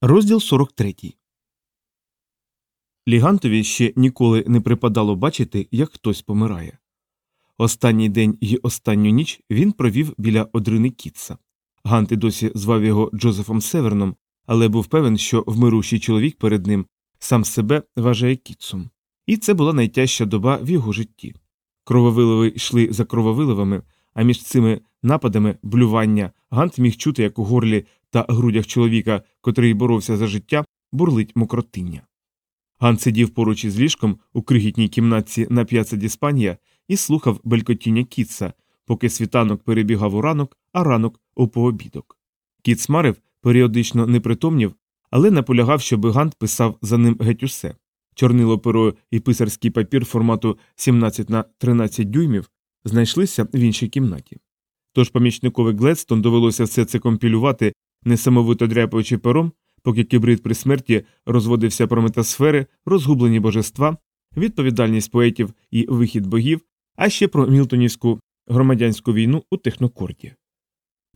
Розділ 43 Лігантові ще ніколи не припадало бачити, як хтось помирає. Останній день і останню ніч він провів біля одрини Кітса. Гант і досі звав його Джозефом Северном, але був певен, що вмирущий чоловік перед ним сам себе вважає Кітсом. І це була найтяжча доба в його житті. Крововиливи йшли за крововиливами, а між цими нападами блювання Гант міг чути, як у горлі та грудях чоловіка, котрий боровся за життя, бурлить мокротиння. Гант сидів поруч із ліжком у крихітній кімнатці на п'яца Діспанія і слухав белькотіння Кітса, поки світанок перебігав у ранок, а ранок у пообідок. Кіт смарив, періодично непритомнів, але наполягав, щоб Гант писав за ним геть усе. Чорнило перо і писарський папір формату 17 на 13 дюймів знайшлися в іншій кімнаті. Тож помічникові Гледстон довелося все це компілювати, несамовито дряпаючи пером, поки кибрид при смерті розводився про метасфери, розгублені божества, відповідальність поетів і вихід богів, а ще про Мілтонівську громадянську війну у технокорті.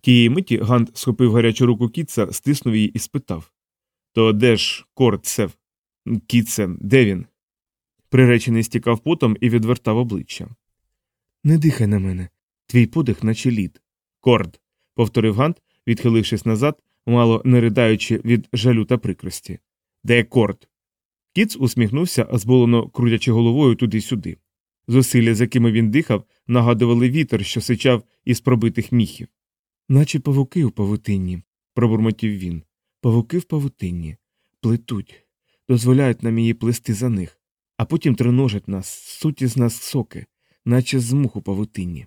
Тієї миті Гант схопив гарячу руку Кітса, стиснув її і спитав То де ж корт сев? Кітсе, де він? Приречений стікав потом і відвертав обличчя. Не дихай на мене. Твій подих, наче лід. Корд. повторив Гант, відхилившись назад, мало не ридаючи від жалю та прикрості. Де корд? Кіц усміхнувся, зболено крутячи головою туди-сюди. Зусилля, з якими він дихав, нагадували вітер, що сичав із пробитих міхів. Наче павуки у павутинні, пробурмотів він. Павуки в павутинні. Плетуть, дозволяють нам її плести за них, а потім триножать нас, суті з нас соки, наче з мух у павутинні.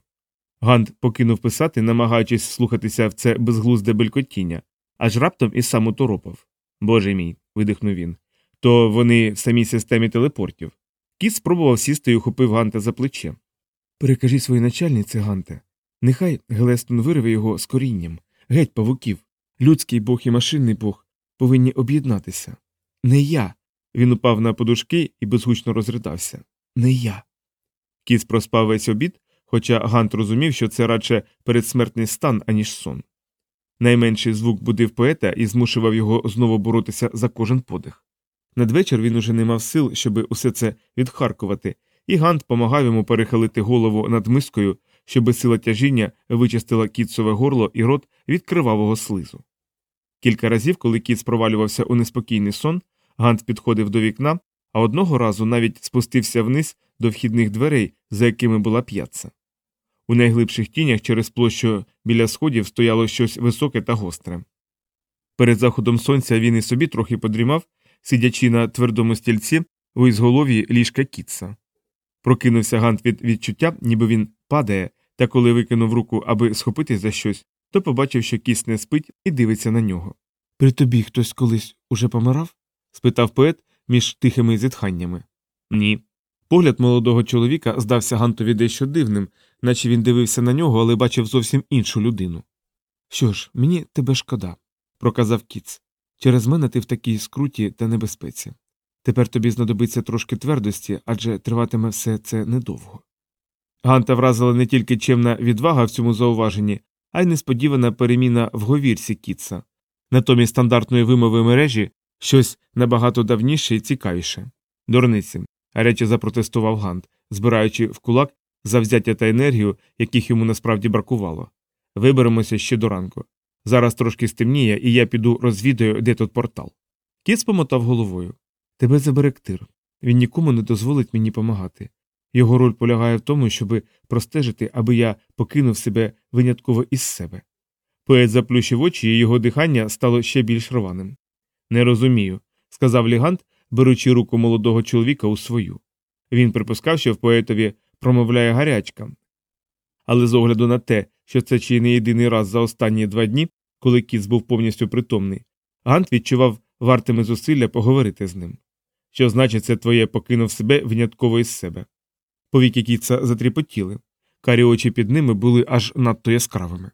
Гант покинув писати, намагаючись слухатися в це безглузде белькотіння, аж раптом і сам уторопав. Боже мій, видихнув він. То вони в самій системі телепортів. Кіт спробував сісти і ухопив Ганта за плече. Перекажи своїй начальниці, Ганте. Нехай Гелестон вирве його з корінням, геть павуків. Людський бог і машинний бог повинні об'єднатися. Не я. Він упав на подушки і безгучно розридався. Не я. Кіт проспав весь обід, хоча Гант розумів, що це радше передсмертний стан, аніж сон. Найменший звук будив поета і змушував його знову боротися за кожен подих. Надвечір він уже не мав сил, щоби усе це відхаркувати, і Гант помагав йому перехилити голову над мискою, щоби сила тяжіння вичистила кітцеве горло і рот від кривавого слизу. Кілька разів, коли кіт провалювався у неспокійний сон, Гант підходив до вікна, а одного разу навіть спустився вниз до вхідних дверей, за якими була п'ятца. У найглибших тінях через площу біля сходів стояло щось високе та гостре. Перед заходом сонця він і собі трохи подрімав, сидячи на твердому стільці у ізголов'ї ліжка кітса. Прокинувся Гант від відчуття, ніби він падає, та коли викинув руку, аби схопитись за щось, то побачив, що кіс не спить і дивиться на нього. При тобі хтось колись уже помирав? спитав поет між тихими зітханнями. Ні. Погляд молодого чоловіка здався Гантові дещо дивним, наче він дивився на нього, але бачив зовсім іншу людину. Що ж, мені тебе шкода, проказав кіц. Через мене ти в такій скруті та небезпеці. Тепер тобі знадобиться трошки твердості, адже триватиме все це недовго. Ганта вразила не тільки чемна відвага в цьому зауваженні, а й несподівана переміна в говірці Кітса. Натомість стандартної вимови мережі щось набагато давніше і цікавіше. Дурниці, гаряче запротестував Гант, збираючи в кулак завзяття та енергію, яких йому насправді бракувало. Виберемося ще до ранку. Зараз трошки стемніє, і я піду розвідаю, де тут портал. Кіц помотав головою. Тебе забере ктир. Він нікому не дозволить мені помагати. Його роль полягає в тому, щоб простежити, аби я покинув себе винятково із себе. Поет заплющив очі, і його дихання стало ще більш рваним. Не розумію, сказав Лігант, беручи руку молодого чоловіка у свою. Він припускав, що в поетові промовляє гарячка. Але з огляду на те, що це чи не єдиний раз за останні два дні, коли кіт був повністю притомний, Гант відчував вартими зусилля поговорити з ним. Що значить, це твоє покинув себе винятково із себе. Повіки кітса затріпотіли, карі очі під ними були аж надто яскравими.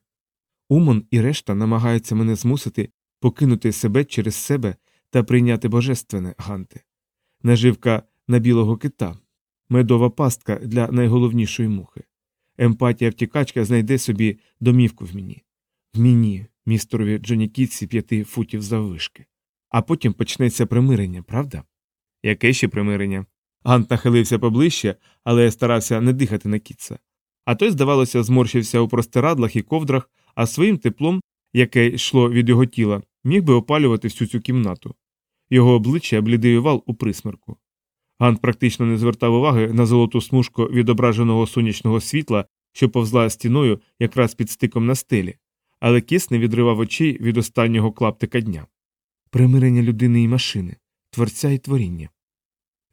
Умон і решта намагаються мене змусити покинути себе через себе та прийняти божественне, Ганте. Наживка на білого кита, медова пастка для найголовнішої мухи. Емпатія втікачка знайде собі домівку в мені. В мені, містерові Джоні п'яти футів заввишки. а потім почнеться примирення, правда? Яке ще примирення? Гант нахилився поближче, але старався не дихати на кітса. А той, здавалося, зморщився у простирадлах і ковдрах, а своїм теплом, яке йшло від його тіла, міг би опалювати всю цю кімнату. Його обличчя блідий овал у присмерку. Гант практично не звертав уваги на золоту смужку відображеного сонячного світла, що повзла стіною якраз під стиком на стелі, але кіс не відривав очей від останнього клаптика дня. Примирення людини і машини, творця і творіння.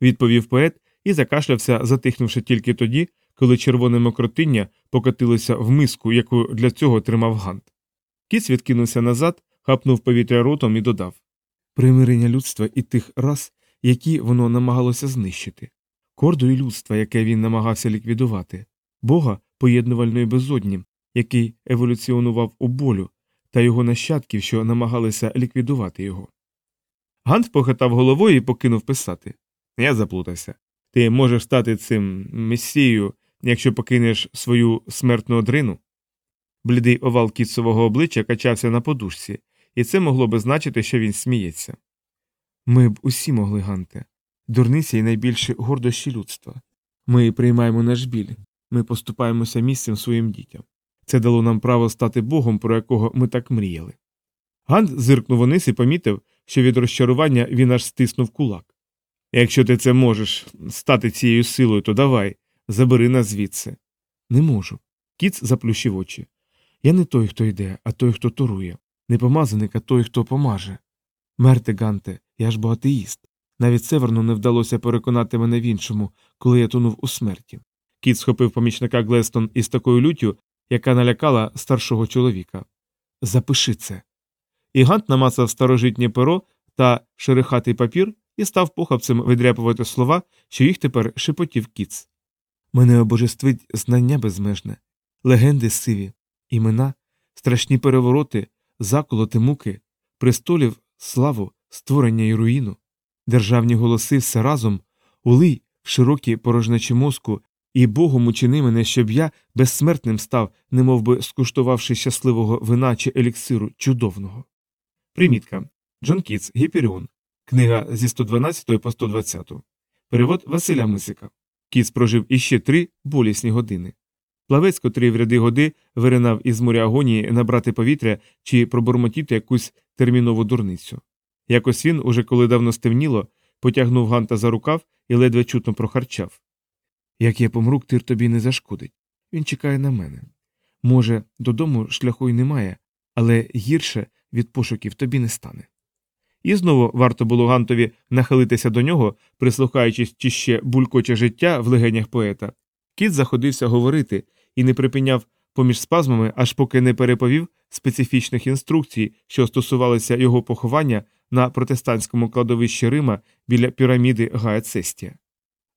Відповів поет і закашлявся, затихнувши тільки тоді, коли червоне мокротиння покотилося в миску, яку для цього тримав Гант. Кіс відкинувся назад, хапнув повітря ротом і додав примирення людства і тих рас, які воно намагалося знищити, кордою людства, яке він намагався ліквідувати, Бога поєднувальної безодні, який еволюціонував у болю, та його нащадків, що намагалися ліквідувати його. Гант похитав головою і покинув писати. Я заплутався. Ти можеш стати цим месією, якщо покинеш свою смертну одрину. Блідий овал кіцового обличчя качався на подушці, і це могло би значити, що він сміється. Ми б усі могли, Ганте. Дурниця і найбільші гордощі людства. Ми приймаємо наш біль, ми поступаємося місцем своїм дітям. Це дало нам право стати Богом, про якого ми так мріяли. Гант зиркнув униз і помітив, що від розчарування він аж стиснув кулак. Якщо ти це можеш стати цією силою, то давай, забери нас звідси. Не можу. Кіц заплющив очі. Я не той, хто йде, а той, хто торує. Не помазаник, а той, хто помаже. Мерте, Ганте, я ж бо атеїст. Навіть Северну не вдалося переконати мене в іншому, коли я тонув у смерті. Кіт схопив помічника Глестон із такою люттю, яка налякала старшого чоловіка. Запиши це. І Гант намацав старожитнє перо та шерихатий папір і став похапцем видряпувати слова, що їх тепер шепотів кіц. Мене обожествить знання безмежне, легенди сиві, імена, страшні перевороти, заколоти муки, престолів, славу, створення і руїну, державні голоси все разом, улий широкі порожнечі мозку, і Богом учини мене, щоб я безсмертним став, немов би скуштувавши щасливого вина чи еліксиру чудовного. Примітка Джон Кітс, Гіперіон. Книга зі 112 по 120. Перевод Василя Мисика. Кіц прожив іще три болісні години. Плавець, котрий в ряди годи виринав із моря агонії набрати повітря чи пробурмотіти якусь термінову дурницю. Якось він, уже коли давно стемніло, потягнув Ганта за рукав і ледве чутно прохарчав. Як я помру, ктир тобі не зашкодить. Він чекає на мене. Може, додому шляху й немає, але гірше від пошуків тобі не стане. І знову варто було Гантові нахилитися до нього, прислухаючись чи ще булькоче життя в легенях поета. Кіт заходився говорити і не припиняв поміж спазмами, аж поки не переповів специфічних інструкцій, що стосувалися його поховання на протестантському кладовищі Рима біля піраміди Гая Цестія.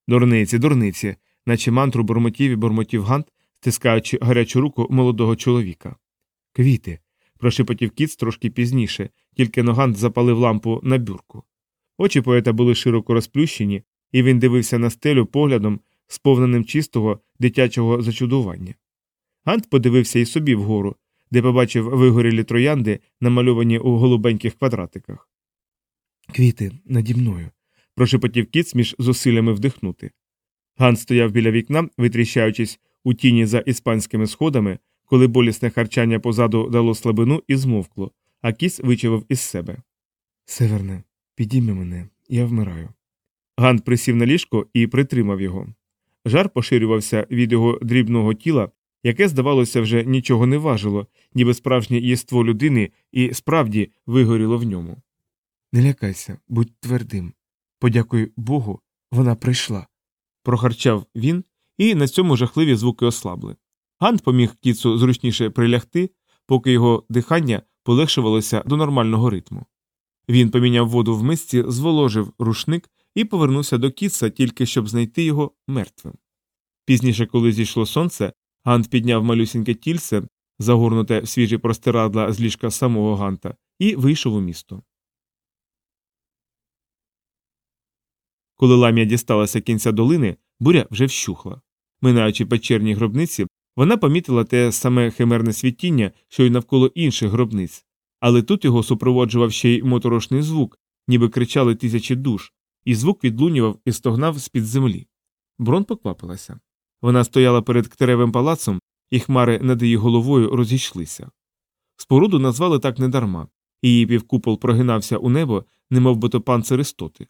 Дурниці, дурниці, наче мантру бурмотів і бурмотів Гант, стискаючи гарячу руку молодого чоловіка. Квіти. прошепотів кіт трошки пізніше, тільки Ногант запалив лампу на бюрку. Очі поета були широко розплющені, і він дивився на стелю поглядом, сповненим чистого дитячого зачудування. Гант подивився і собі вгору, де побачив вигорілі троянди, намальовані у голубеньких квадратиках. Квіти наді мною. прошепотів кіт між зусиллями вдихнути. Гант стояв біля вікна, витріщаючись у тіні за іспанськими сходами, коли болісне харчання позаду дало слабину і змовкло, а кіс вичавив із себе. Северне, підійми мене, я вмираю. Гант присів на ліжко і притримав його. Жар поширювався від його дрібного тіла, яке, здавалося, вже нічого не важило, ніби справжнє єство людини і справді вигоріло в ньому. Не лякайся, будь твердим. Подякуй Богу, вона прийшла. прохарчав він, і на цьому жахливі звуки ослабли. Гант поміг кіцу зручніше прилягти, поки його дихання полегшувалося до нормального ритму. Він поміняв воду в мисці, зволожив рушник і повернувся до кіца, тільки щоб знайти його мертвим. Пізніше, коли зійшло сонце, Гант підняв малюсіньке тільце, загорнуте в свіжі простирадла з ліжка самого Ганта, і вийшов у місто. Коли лам'я дісталася кінця долини, буря вже вщухла. Минаючи печерні гробниці, вона помітила те саме химерне світіння, що й навколо інших гробниць, але тут його супроводжував ще й моторошний звук, ніби кричали тисячі душ, і звук відлунював і стогнав з-під землі. Брон поквапилася. Вона стояла перед ктеревим палацом, і хмари над її головою розійшлися. Споруду назвали так недарма, її півкупол прогинався у небо, немов би то панцир істоти.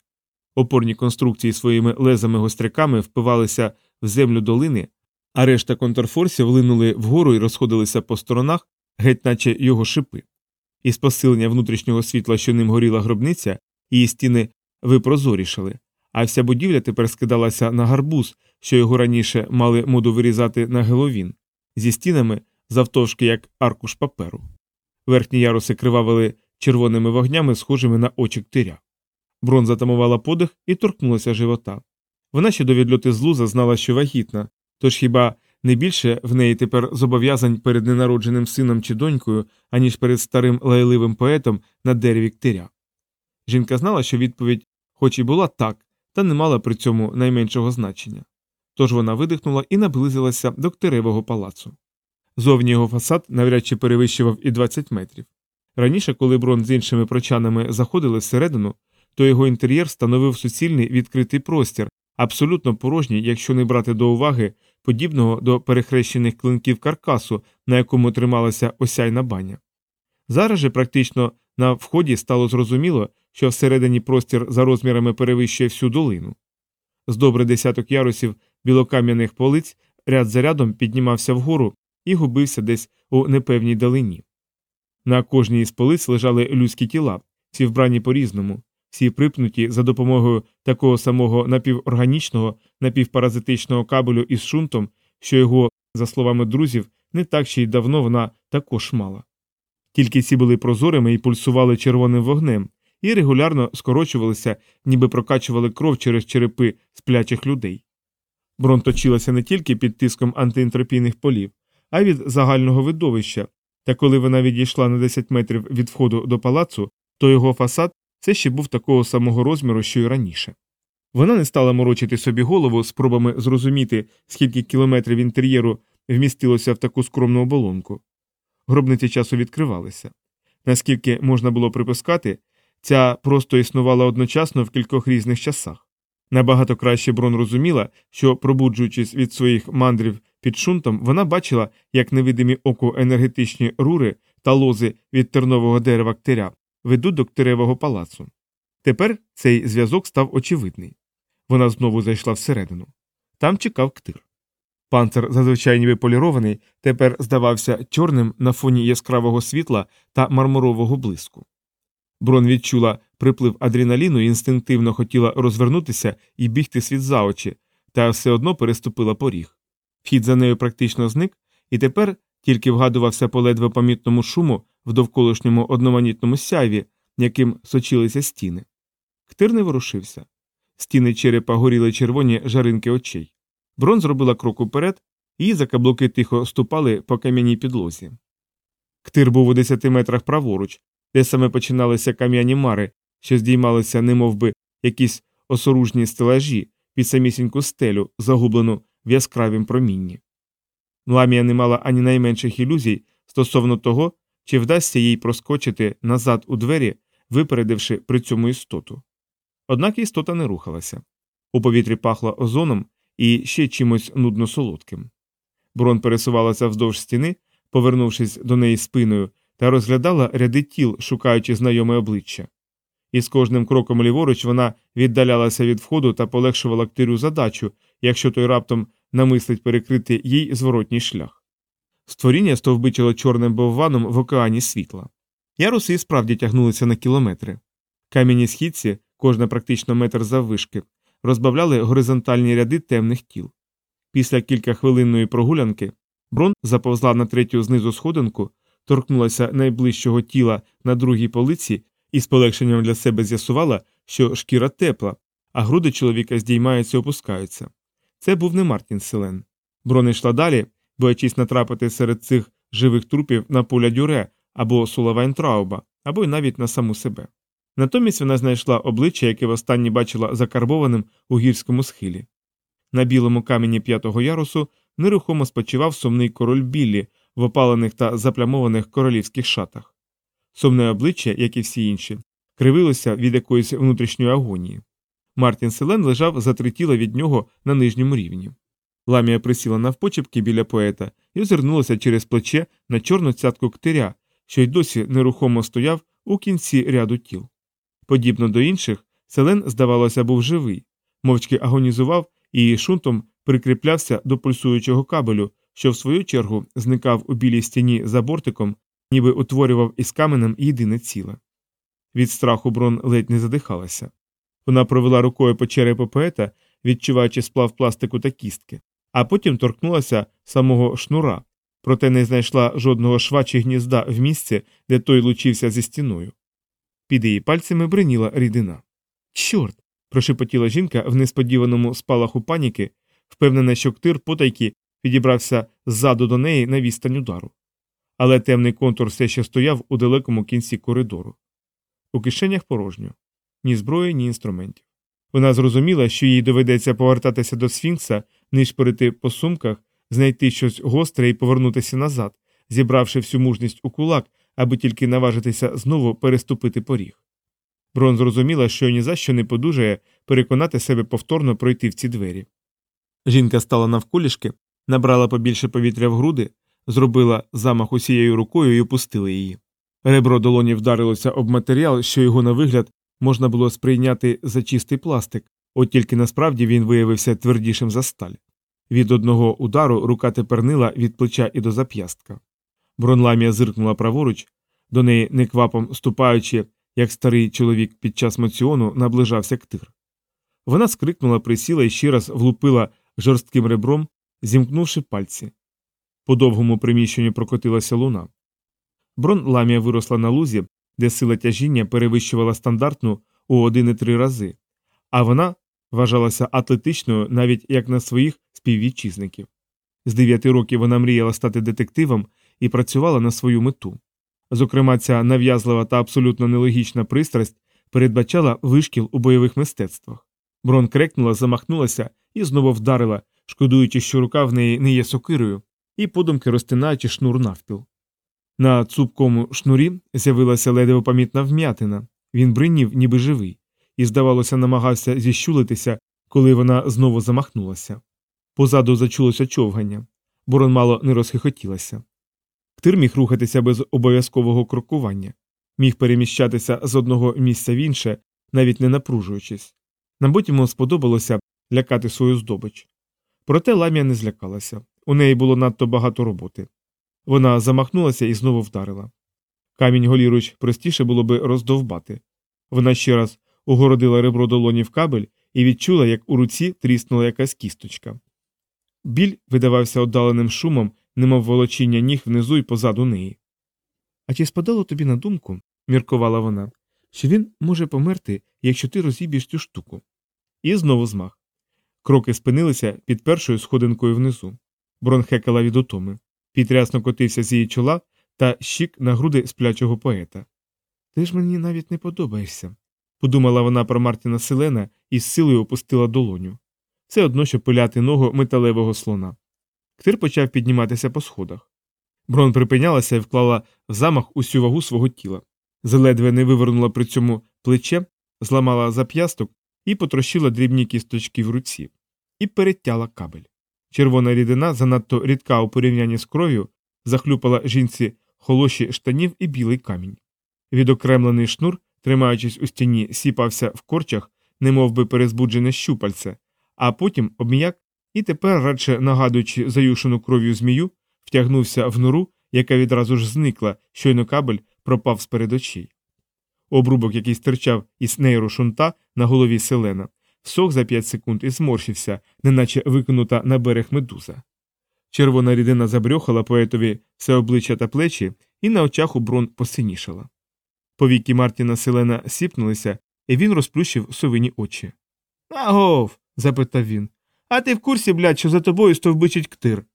Опорні конструкції своїми лезами гостряками впивалися в землю долини, а решта контрфорсів линули вгору і розходилися по сторонах, геть наче його шипи. Із посилення внутрішнього світла, що ним горіла гробниця, її стіни випрозорішали, а вся будівля тепер скидалася на гарбуз, що його раніше мали моду вирізати на геловін, зі стінами завтовшки як аркуш паперу. Верхні яруси кривавили червоними вогнями, схожими на очі ктиря. Брон затамувала подих і торкнулася живота. Вона ще до відльоти з луза знала, що вагітна, тож хіба не більше в неї тепер зобов'язань перед ненародженим сином чи донькою, аніж перед старим лайливим поетом на дереві ктиря. Жінка знала, що відповідь, хоч і була так, та не мала при цьому найменшого значення. Тож вона видихнула і наблизилася до ктиревого палацу. Зовні його фасад навряд чи перевищував і 20 метрів. Раніше, коли брон з іншими прочанами заходили всередину, то його інтер'єр становив суцільний відкритий простір, абсолютно порожній, якщо не брати до уваги подібного до перехрещених клинків каркасу, на якому трималася осяйна баня. Зараз же практично на вході стало зрозуміло, що всередині простір за розмірами перевищує всю долину. З добре десяток ярусів білокам'яних полиць ряд за рядом піднімався вгору і губився десь у непевній далині. На кожній із полиць лежали людські тіла, всі вбрані по різному, всі припнуті за допомогою такого самого напіворганічного, напівпаразитичного кабелю із шунтом, що його, за словами друзів, не так ще й давно вона також мала. Тільки ці були прозорими і пульсували червоним вогнем, і регулярно скорочувалися, ніби прокачували кров через черепи сплячих людей. Брон точилася не тільки під тиском антиентропійних полів, а й від загального видовища, та коли вона відійшла на 10 метрів від входу до палацу, то його фасад це ще був такого самого розміру, що й раніше. Вона не стала морочити собі голову спробами зрозуміти, скільки кілометрів інтер'єру вмістилося в таку скромну оболонку. Гробниці часу відкривалися. Наскільки можна було припускати, ця просто існувала одночасно в кількох різних часах. Набагато краще Брон розуміла, що, пробуджуючись від своїх мандрів під шунтом, вона бачила, як невидимі оку енергетичні рури та лози від тернового дерева ктеря ведуть до ктеревого палацу. Тепер цей зв'язок став очевидний. Вона знову зайшла всередину. Там чекав ктир. Панцир, зазвичай ніби полірований, тепер здавався чорним на фоні яскравого світла та мармурового блиску. Брон відчула приплив адреналіну і інстинктивно хотіла розвернутися і бігти світ за очі, та все одно переступила поріг. Вхід за нею практично зник, і тепер тільки вгадувався по ледве помітному шуму в довколишньому одноманітному сяйві, яким сочилися стіни. Ктир не ворушився. Стіни черепа горіли червоні жаринки очей. Брон зробила крок уперед, і закаблуки тихо ступали по кам'яній підлозі. Ктир був у десяти метрах праворуч, де саме починалися кам'яні мари, що здіймалися, немов би, якісь осоружні стелажі під самісіньку стелю, загублену в яскравім промінні. Ламія не мала ані найменших ілюзій стосовно того, чи вдасться їй проскочити назад у двері, випередивши при цьому істоту. Однак істота не рухалася. У повітрі пахло озоном і ще чимось нудно солодким. Брон пересувалася вздовж стіни, повернувшись до неї спиною, та розглядала ряди тіл, шукаючи знайоме обличчя. І з кожним кроком ліворуч вона віддалялася від входу та полегшувала ктирю задачу, якщо той раптом намислить перекрити їй зворотній шлях. Створіння стовбичило чорним бовваном в океані світла. Яруси і справді тягнулися на кілометри. Кам'яні східці, кожна практично метр заввишки, розбавляли горизонтальні ряди темних тіл. Після кількахвилинної прогулянки Брон заповзла на третю знизу сходинку, торкнулася найближчого тіла на другій полиці і з полегшенням для себе з'ясувала, що шкіра тепла, а груди чоловіка здіймаються і опускаються. Це був не Мартін Селен. Брон йшла далі, боячись натрапити серед цих живих трупів на поля дюре або Сулавайн-Трауба, або й навіть на саму себе. Натомість вона знайшла обличчя, яке востаннє бачила закарбованим у гірському схилі. На білому камені п'ятого ярусу нерухомо спочивав сумний король Біллі в опалених та заплямованих королівських шатах. Сумне обличчя, як і всі інші, кривилося від якоїсь внутрішньої агонії. Мартін Селен лежав за три тіла від нього на нижньому рівні. Ламія присіла навпочепки біля поета і озирнулася через плече на чорну цятку ктиря, що й досі нерухомо стояв у кінці ряду тіл. Подібно до інших, селен, здавалося, був живий, мовчки агонізував і шунтом прикріплявся до пульсуючого кабелю, що в свою чергу зникав у білій стіні за бортиком, ніби утворював із каменем єдине ціле. Від страху брон ледь не задихалася. Вона провела рукою по черепу поета, відчуваючи сплав пластику та кістки, а потім торкнулася самого шнура, проте не знайшла жодного шва чи гнізда в місці, де той лучився зі стіною. Під її пальцями бриніла рідина. Чорт. прошепотіла жінка в несподіваному спалаху паніки, впевнена, що ктир потайки підібрався ззаду до неї на відстань удару. Але темний контур все ще стояв у далекому кінці коридору. У кишенях порожньо ні зброї, ні інструментів. Вона зрозуміла, що їй доведеться повертатися до Сфінкса, нишпорити по сумках, знайти щось гостре і повернутися назад, зібравши всю мужність у кулак, аби тільки наважитися знову переступити поріг. Брон зрозуміла, що ні за що не подужає переконати себе повторно пройти в ці двері. Жінка стала навколішки, набрала побільше повітря в груди, зробила замах усією рукою і опустила її. Ребро долоні вдарилося об матеріал, що його на вигляд можна було сприйняти за чистий пластик, от тільки насправді він виявився твердішим за сталь. Від одного удару рука тепер нила від плеча і до зап'ястка. Бронламія зиркнула праворуч, до неї неквапом ступаючи, як старий чоловік під час моціону наближався ктир. Вона скрикнула, присіла і ще раз влупила жорстким ребром, зімкнувши пальці. По довгому приміщенню прокотилася луна. Брон ламія виросла на лузі, де сила тяжіння перевищувала стандартну у 1,3 рази, а вона вважалася атлетичною навіть як на своїх співвітчизників. З 9 років вона мріяла стати детективом і працювала на свою мету. Зокрема, ця нав'язлива та абсолютно нелогічна пристрасть передбачала вишкіл у бойових мистецтвах. Брон крекнула, замахнулася і знову вдарила, шкодуючи, що рука в неї не є сокирою, і подумки розтинаючи шнур навпіл. На цупкому шнурі з'явилася ледве помітна вм'ятина, він бринів, ніби живий, і, здавалося, намагався зіщулитися, коли вона знову замахнулася. Позаду зачулося човгання, борон мало не розхихотілася. Ктир міг рухатися без обов'язкового крокування, міг переміщатися з одного місця в інше, навіть не напружуючись. Нам йому сподобалося лякати свою здобич. Проте ламія не злякалася, у неї було надто багато роботи. Вона замахнулася і знову вдарила. Камінь голіруч простіше було би роздовбати. Вона ще раз угородила ребро долоні в кабель і відчула, як у руці тріснула якась кісточка. Біль видавався отдаленим шумом, немов волочіння ніг внизу і позаду неї. А чи спадало тобі на думку, міркувала вона, що він може померти, якщо ти розіб'єш цю штуку? І знову змах. Кроки спинилися під першою сходинкою внизу. Брон хекала від утоми. Підрясно котився з її чола та щік на груди сплячого поета. Ти ж мені навіть не подобаєшся, подумала вона про Мартіна Селена і з силою опустила долоню. Це одно, що пиляти ногу металевого слона. Ктир почав підніматися по сходах. Брон припинялася і вклала в замах усю вагу свого тіла. Заледве не вивернула при цьому плече, зламала зап'ясток і потрощила дрібні кісточки в руці, і перетяла кабель. Червона рідина, занадто рідка у порівнянні з кров'ю, захлюпала жінці холоші штанів і білий камінь. Відокремлений шнур, тримаючись у стіні, сіпався в корчах, немов би перезбуджене щупальце, а потім обм'як і тепер, радше нагадуючи заюшену кров'ю змію, втягнувся в нору, яка відразу ж зникла, щойно кабель пропав з перед очей. Обрубок, який стирчав із нейрошунта на голові селена, сох за п'ять секунд і зморщився, неначе викинута на берег медуза. Червона рідина забрьохала поетові все обличчя та плечі, і на очах у брон посинішала. Повіки Мартіна селена сіпнулися, і він розплющив совині очі. Агов. запитав він. А ти в курсі, блядь, що за тобою стовбичить ктир?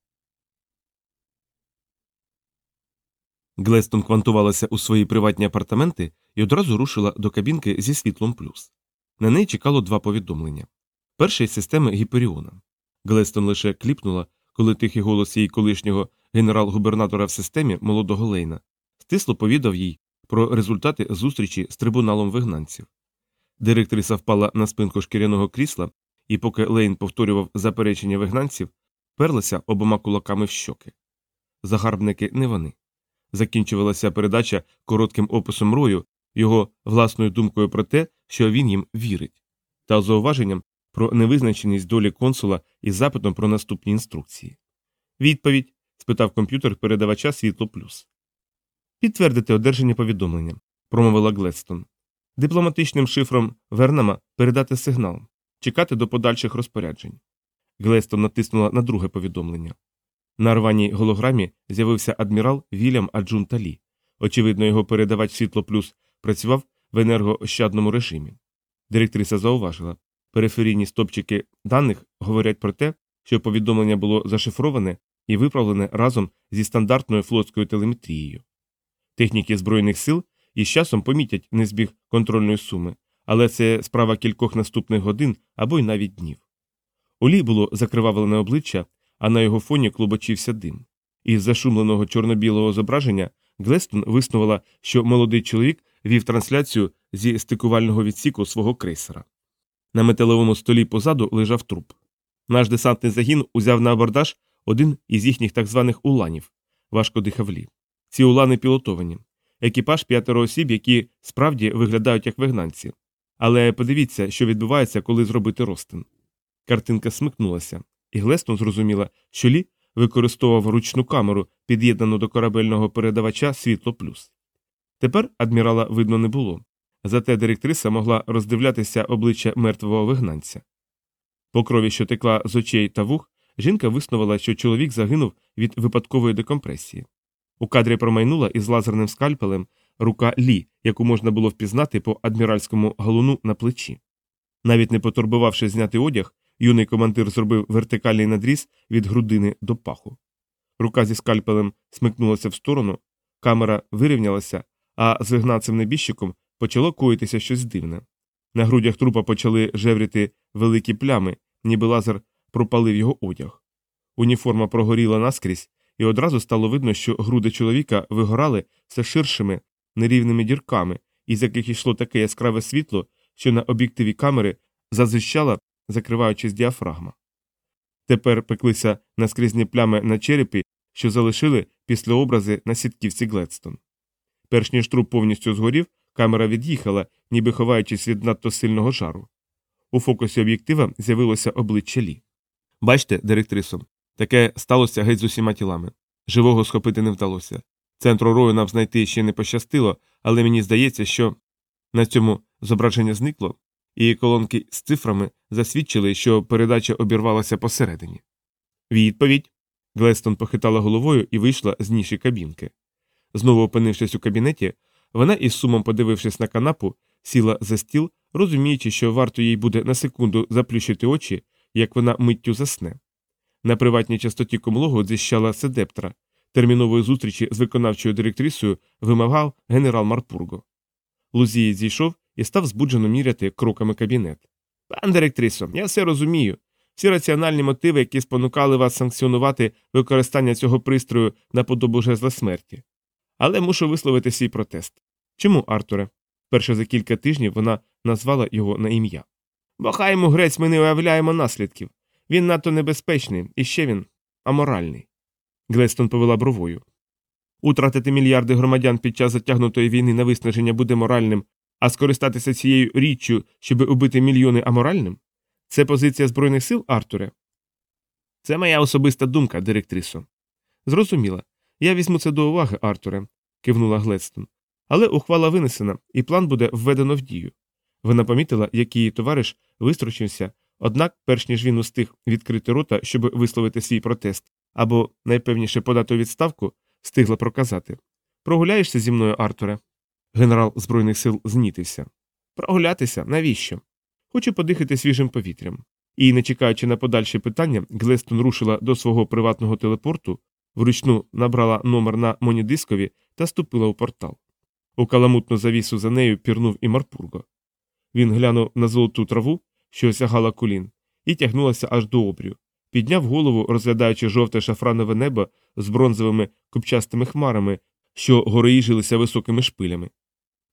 Глестон квантувалася у свої приватні апартаменти і одразу рушила до кабінки зі світлом плюс. На неї чекало два повідомлення. Перше із системи Гіперіона. Глестон лише кліпнула, коли тихий голос її колишнього генерал-губернатора в системі молодого Лейна стисло повідав їй про результати зустрічі з трибуналом вигнанців. Директриса впала на спинку шкіряного крісла, і поки Лейн повторював заперечення вигнанців, перлася обома кулаками в щоки. Загарбники не вони. Закінчувалася передача коротким описом рою, його власною думкою про те, що він їм вірить, та зауваженням про невизначеність долі консула із запитом про наступні інструкції. Відповідь спитав комп'ютер передавача світло плюс. Підтвердити одержання повідомлення, промовила Гледстон. Дипломатичним шифром Вернама передати сигнал, чекати до подальших розпоряджень. Глестон натиснула на друге повідомлення. На рваній голограмі з'явився адмірал Вільям Аджун Талі. Очевидно, його передавач світло плюс працював в енергоощадному режимі. Директриса зауважила, периферійні стопчики даних говорять про те, що повідомлення було зашифроване і виправлене разом зі стандартною флотською телеметрією. Техніки Збройних сил із часом помітять незбіг контрольної суми, але це справа кількох наступних годин або й навіть днів. У Лі було закривавлене обличчя, а на його фоні клубочився дим. Із зашумленого чорно-білого зображення Глестон виснувала, що молодий чоловік вів трансляцію зі стикувального відсіку свого крейсера. На металевому столі позаду лежав труп. Наш десантний загін узяв на абордаж один із їхніх так званих уланів, важко дихав Лі. Ці улани пілотовані. Екіпаж п'ятеро осіб, які справді виглядають як вигнанці. Але подивіться, що відбувається, коли зробити розтин. Картинка смикнулася, і Глестон зрозуміла, що Лі використовував ручну камеру, під'єднану до корабельного передавача світло плюс. Тепер адмірала видно не було, зате директриса могла роздивлятися обличчя мертвого вигнанця. По крові, що текла з очей та вух, жінка виснувала, що чоловік загинув від випадкової декомпресії. У кадрі промайнула із лазерним скальпелем рука Лі, яку можна було впізнати по адміральському галуну на плечі. Навіть не потурбувавши зняти одяг, юний командир зробив вертикальний надріз від грудини до паху. Рука зі скальпелем смикнулася в сторону, камера вирівнялася, а з вигнанцем небіжчиком почало коїтися щось дивне. На грудях трупа почали жевріти великі плями, ніби лазер пропалив його одяг. Уніформа прогоріла наскрізь, і одразу стало видно, що груди чоловіка вигорали все ширшими, нерівними дірками, із яких йшло таке яскраве світло, що на об'єктиві камери зазищала, закриваючись діафрагма. Тепер пеклися наскрізні плями на черепі, що залишили післяобрази на сітківці Гледстон. Перш ніж труп повністю згорів, камера від'їхала, ніби ховаючись від надто сильного жару. У фокусі об'єктива з'явилося обличчя Лі. Бачте, директрисо, таке сталося геть з усіма тілами. Живого схопити не вдалося. Центру рою нам знайти ще не пощастило, але мені здається, що на цьому зображення зникло, і колонки з цифрами засвідчили, що передача обірвалася посередині. Відповідь. Глестон похитала головою і вийшла з ніші кабінки. Знову опинившись у кабінеті, вона із сумом подивившись на канапу, сіла за стіл, розуміючи, що варто їй буде на секунду заплющити очі, як вона миттю засне. На приватній частоті комлогу зіщала Седептра. Термінової зустрічі з виконавчою директрисою вимагав генерал Марпурго. Лузієць зійшов і став збуджено міряти кроками кабінет. Пан директрисо, я все розумію. Всі раціональні мотиви, які спонукали вас санкціонувати використання цього пристрою на подобу жезла смерті. Але мушу висловити свій протест. Чому, Артуре? Перше за кілька тижнів вона назвала його на ім'я. Бо хай грець ми не уявляємо наслідків. Він надто небезпечний, і ще він аморальний. Глестон повела бровою. Утратити мільярди громадян під час затягнутої війни на виснаження буде моральним, а скористатися цією річчю, щоб убити мільйони аморальним? Це позиція Збройних сил, Артуре? Це моя особиста думка, директрисо. Зрозуміла. Я візьму це до уваги, Артуре, кивнула Гледстон. Але ухвала винесена, і план буде введено в дію. Вона помітила, як її товариш вистрочився, однак, перш ніж він устиг відкрити рота, щоб висловити свій протест, або, найпевніше, подати відставку, встигла проказати Прогуляєшся зі мною, Артуре? Генерал Збройних сил знітився. Прогулятися? Навіщо? Хочу подихати свіжим повітрям. І, не чекаючи на подальші питання, Глестон рушила до свого приватного телепорту, вручну набрала номер на монідискові та ступила у портал. У каламутну завісу за нею пірнув і Марпурго. Він глянув на золоту траву, що осягала колін, і тягнулася аж до обрію. Підняв голову, розглядаючи жовте шафранове небо з бронзовими купчастими хмарами, що гороїжилися високими шпилями.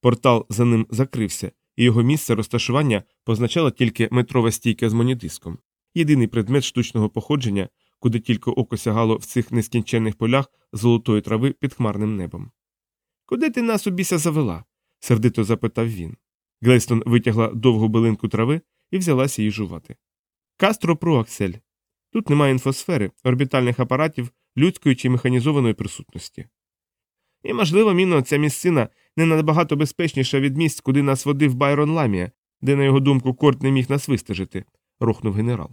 Портал за ним закрився, і його місце розташування позначала тільки метрова стійка з монідиском, єдиний предмет штучного походження, куди тільки око сягало в цих нескінченних полях золотої трави під хмарним небом. Куди ти нас завела? сердито запитав він. Гледстон витягла довгу билинку трави і взялася її жувати. Кастроп-Рауксель. Тут немає інфосфери, орбітальних апаратів, людської чи механізованої присутності. І, можливо, Міно, ця місцина не набагато безпечніша від місць, куди нас водив Байрон Ламія, де, на його думку, Корт не міг нас вистежити, рухнув генерал.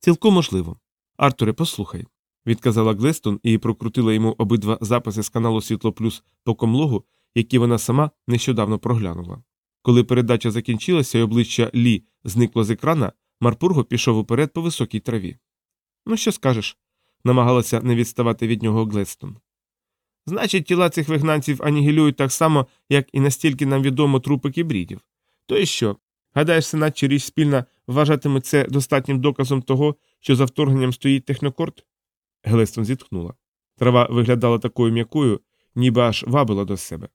Цілком можливо. Артуре, послухай, відказала Глестон і прокрутила йому обидва записи з каналу Світло Плюс по комлогу, які вона сама нещодавно проглянула. Коли передача закінчилася і обличчя Лі зникло з екрана, Марпурго пішов уперед по високій траві. Ну, що скажеш? намагалася не відставати від нього Глестон. Значить, тіла цих вигнанців анігілюють так само, як і настільки нам відомо трупи кібрідів. То і що? Гадаєш, сенат чи річ спільна вважатиме це достатнім доказом того, що за вторгненням стоїть технокорт? Глестон зітхнула. Трава виглядала такою м'якою, ніби аж вабила до себе.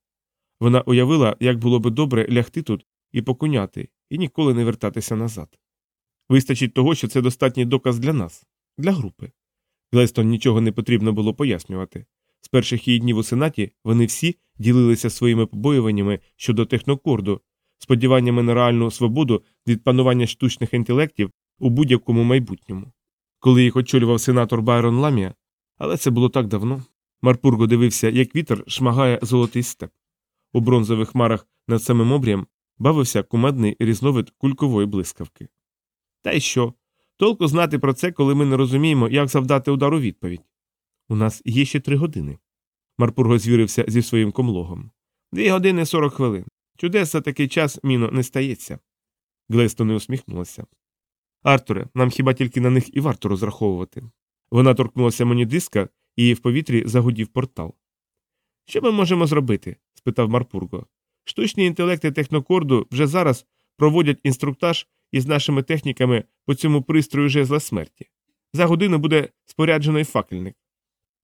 Вона уявила, як було би добре лягти тут і покуняти, і ніколи не вертатися назад. Вистачить того, що це достатній доказ для нас, для групи. Глестон нічого не потрібно було пояснювати. З перших її днів у сенаті вони всі ділилися своїми побоюваннями щодо технокорду, сподіваннями на реальну свободу від панування штучних інтелектів у будь-якому майбутньому. Коли їх очолював сенатор Байрон Ламія, але це було так давно. Марпурго дивився, як вітер шмагає золотий степ. У бронзових хмарах над самим обрієм бавився кумедний різновид кулькової блискавки. Та й що? Толку знати про це, коли ми не розуміємо, як завдати удару відповідь. У нас є ще три години. Марпурго звірився зі своїм комлогом. Дві години сорок хвилин. Чудес за такий час міно не стається. Глестон не усміхнулася. Артуре, нам хіба тільки на них і варто розраховувати. Вона торкнулася мені диска і в повітрі загудів портал. Що ми можемо зробити? спитав Марпурго. Штучні інтелекти технокорду вже зараз проводять інструктаж із нашими техніками по цьому пристрою жезла смерті. За годину буде споряджено й факельник.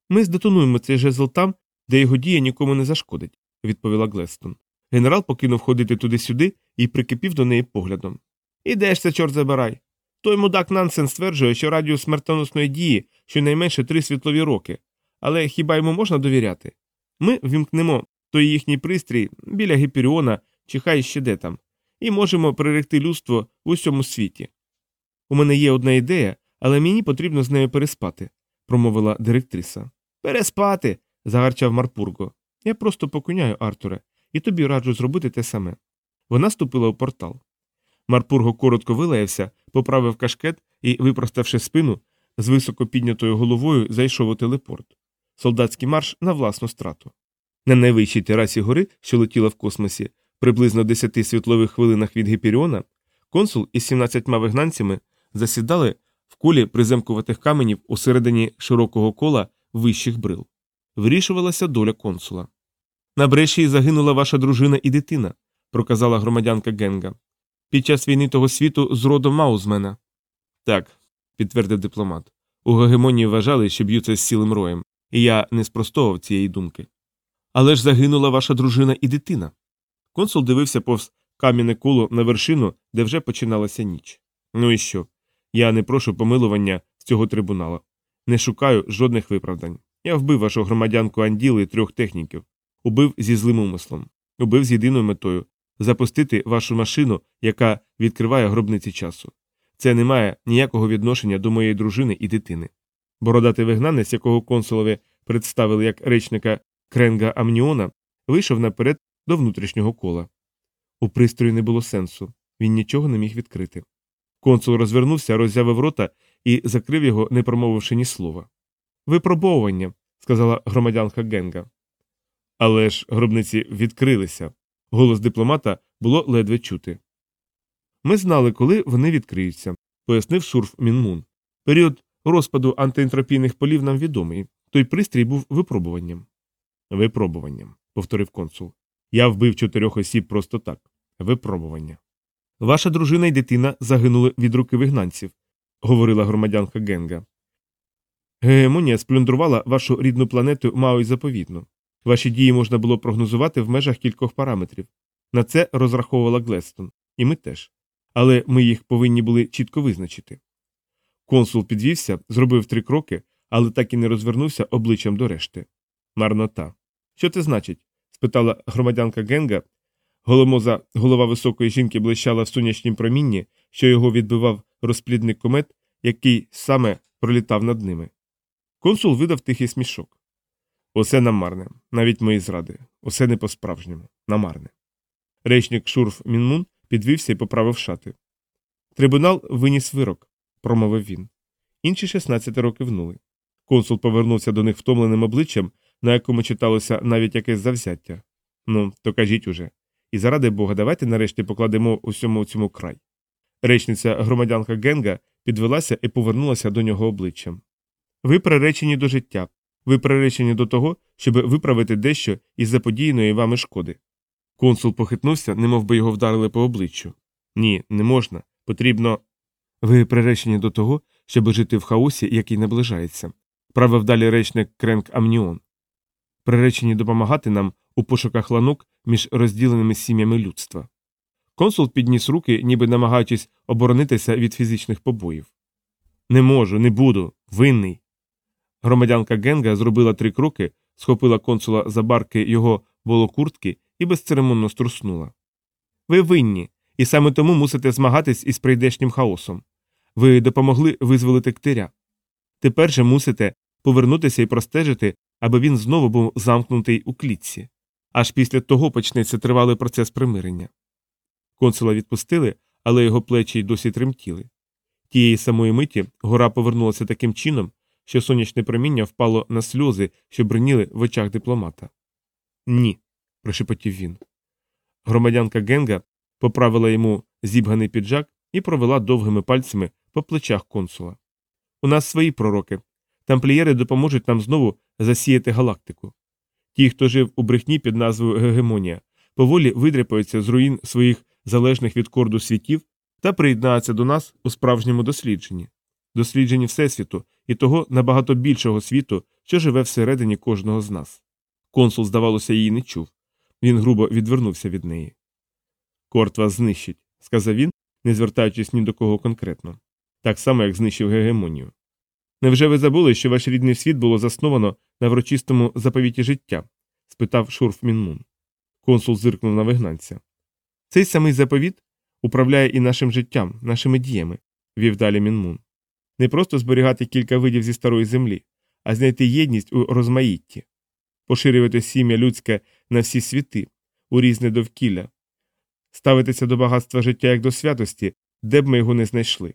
Ми здетонуємо цей жезл там, де його дія нікому не зашкодить, відповіла Глестон. Генерал покинув ходити туди-сюди і прикипів до неї поглядом. Іде ж це, чорт забирай. Той мудак Нансен стверджує, що радіус смертоносної дії щонайменше три світлові роки, але хіба йому можна довіряти? Ми вімкнемо той їхній пристрій біля Гіперіона чи хай ще де там, і можемо приректи людство в усьому світі. У мене є одна ідея, але мені потрібно з нею переспати, промовила директриса. Переспати. загарчав Марпурго. Я просто покуняю, Артуре, і тобі раджу зробити те саме. Вона ступила у портал. Марпурго коротко вилаявся, поправив кашкет і, випроставши спину, з високо піднятою головою зайшов у телепорт. Солдатський марш на власну страту. На найвищій терасі гори, що летіла в космосі, приблизно 10 світлових хвилинах від Гіперіона, консул із 17 вигнанцями засідали в колі приземкуватих каменів у середині широкого кола вищих брил. Вирішувалася доля консула. На бреші загинула ваша дружина і дитина, проказала громадянка Генга. Під час війни того світу з родом Маузмена. Так, підтвердив дипломат. У гегемонії вважали, що б'ються з цілим роєм, і я не спростовував цієї думки. Але ж загинула ваша дружина і дитина. Консул дивився повз кам'яне коло на вершину, де вже починалася ніч. Ну і що? Я не прошу помилування з цього трибунала. Не шукаю жодних виправдань. Я вбив вашу громадянку Анділи і трьох техніків, убив зі злим умислом, убив з єдиною метою запустити вашу машину, яка відкриває гробниці часу. Це не має ніякого відношення до моєї дружини і дитини. Бородатий вигнанець, якого консулові представили як речника Кренга Амніона, вийшов наперед до внутрішнього кола. У пристрої не було сенсу, він нічого не міг відкрити. Консул розвернувся, роззявив рота і закрив його, не промовивши ні слова. Випробовування, сказала громадянка Генга. Але ж гробниці відкрилися. Голос дипломата було ледве чути. Ми знали, коли вони відкриються, пояснив Шурф Мінмун. Період розпаду антиентропійних полів нам відомий. Той пристрій був випробуванням. Випробуванням, повторив консул. Я вбив чотирьох осіб просто так. Випробування. Ваша дружина і дитина загинули від руки вигнанців, говорила громадянка Генга. Гегемонія сплюндрувала вашу рідну планету Мауї-Заповітну. Ваші дії можна було прогнозувати в межах кількох параметрів. На це розраховувала Глестон, і ми теж. Але ми їх повинні були чітко визначити. Консул підвівся, зробив три кроки, але так і не розвернувся обличчям до решти. Марнота. Що це значить? спитала громадянка Генга. Голомоза голова високої жінки блищала в сонячнім промінні, що його відбивав розплідник комет, який саме пролітав над ними. Консул видав тихий смішок. Усе намарне, навіть мої зради, усе не по-справжньому, намарне. Речник Шурф Мінмун підвівся і поправив шати. Трибунал виніс вирок, промовив він. Інші 16 років кивнули. Консул повернувся до них втомленим обличчям, на якому читалося навіть якесь завзяття. Ну, то кажіть уже. І заради Бога, давайте нарешті покладемо усьому цьому край. Речниця громадянка Генга підвелася і повернулася до нього обличчям. Ви приречені до життя, ви приречені до того, щоб виправити дещо із заподіяної вами шкоди. Консул похитнувся, немов би його вдарили по обличчю. Ні, не можна. Потрібно. Ви приречені до того, щоб жити в хаосі, який наближається. Правив далі речник Кренк Амніон. Приречені допомагати нам у пошуках ланок між розділеними сім'ями людства. Консул підніс руки, ніби намагаючись оборонитися від фізичних побоїв. Не можу, не буду, винний. Громадянка Генга зробила три кроки, схопила консула за барки його волокуртки і безцеремонно струснула. Ви винні, і саме тому мусите змагатись із прийдешнім хаосом. Ви допомогли визволити ктиря. Тепер же мусите повернутися і простежити, аби він знову був замкнутий у клітці. Аж після того почнеться тривалий процес примирення. Консула відпустили, але його плечі й досі тремтіли. Тієї самої миті гора повернулася таким чином, що сонячне проміння впало на сльози, що бриніли в очах дипломата. Ні, прошепотів він. Громадянка Генга поправила йому зібганий піджак і провела довгими пальцями по плечах консула. У нас свої пророки. Тамплієри допоможуть нам знову засіяти галактику. Ті, хто жив у брехні під назвою Гегемонія, поволі видряпаються з руїн своїх залежних від корду світів та приєднаються до нас у справжньому дослідженні, дослідженні Всесвіту і того набагато більшого світу, що живе всередині кожного з нас. Консул, здавалося, її не чув. Він грубо відвернувся від неї. Корт вас знищить, сказав він, не звертаючись ні до кого конкретно, так само, як знищив гегемонію. Невже ви забули, що ваш рідний світ було засновано на врочистому заповіті життя? спитав Шурф Мінмун. Консул зиркнув на вигнанця. Цей самий заповіт управляє і нашим життям, нашими діями, вів далі Мінмун. Не просто зберігати кілька видів зі старої землі, а знайти єдність у розмаїтті, поширювати сім'я людське на всі світи, у різне довкілля, ставитися до багатства життя як до святості, де б ми його не знайшли.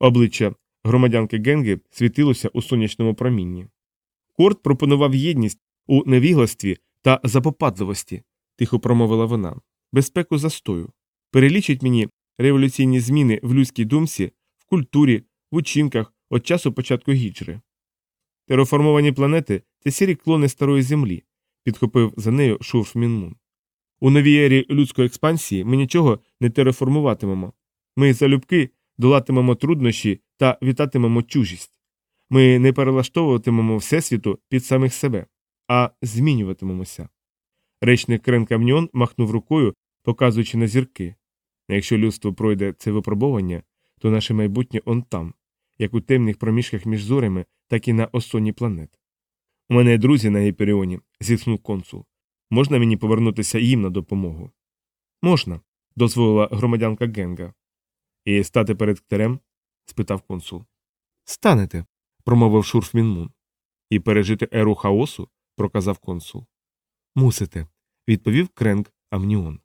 Обличчя громадянки Генги світилося у сонячному промінні. Корт пропонував єдність у невігластві та запопадливості, тихо промовила вона, безпеку застою. Перелічить мені революційні зміни в людській думці, в культурі, в учинках від часу початку гіджри. Тереформовані планети це сірі клони старої землі, підхопив за нею Шурф Мінмун. У новій ері людської експансії ми нічого не тереформуватимемо. Ми залюбки долатимемо труднощі та вітатимемо чужість. Ми не перелаштовуватимемо Всесвіту під самих себе, а змінюватимемося. Речник Кренкамньон махнув рукою, показуючи на зірки. Якщо людство пройде це випробування, то наше майбутнє он там, як у темних проміжках між зорями, так і на осоні планет. У мене друзі на Гіперіоні, зітхнув консул. Можна мені повернутися їм на допомогу? Можна, дозволила громадянка Генга. І стати перед ктерем? спитав консул. Станете, промовив Шурф Мінмун. І пережити еру хаосу, проказав консул. Мусите, відповів Кренк Амніон.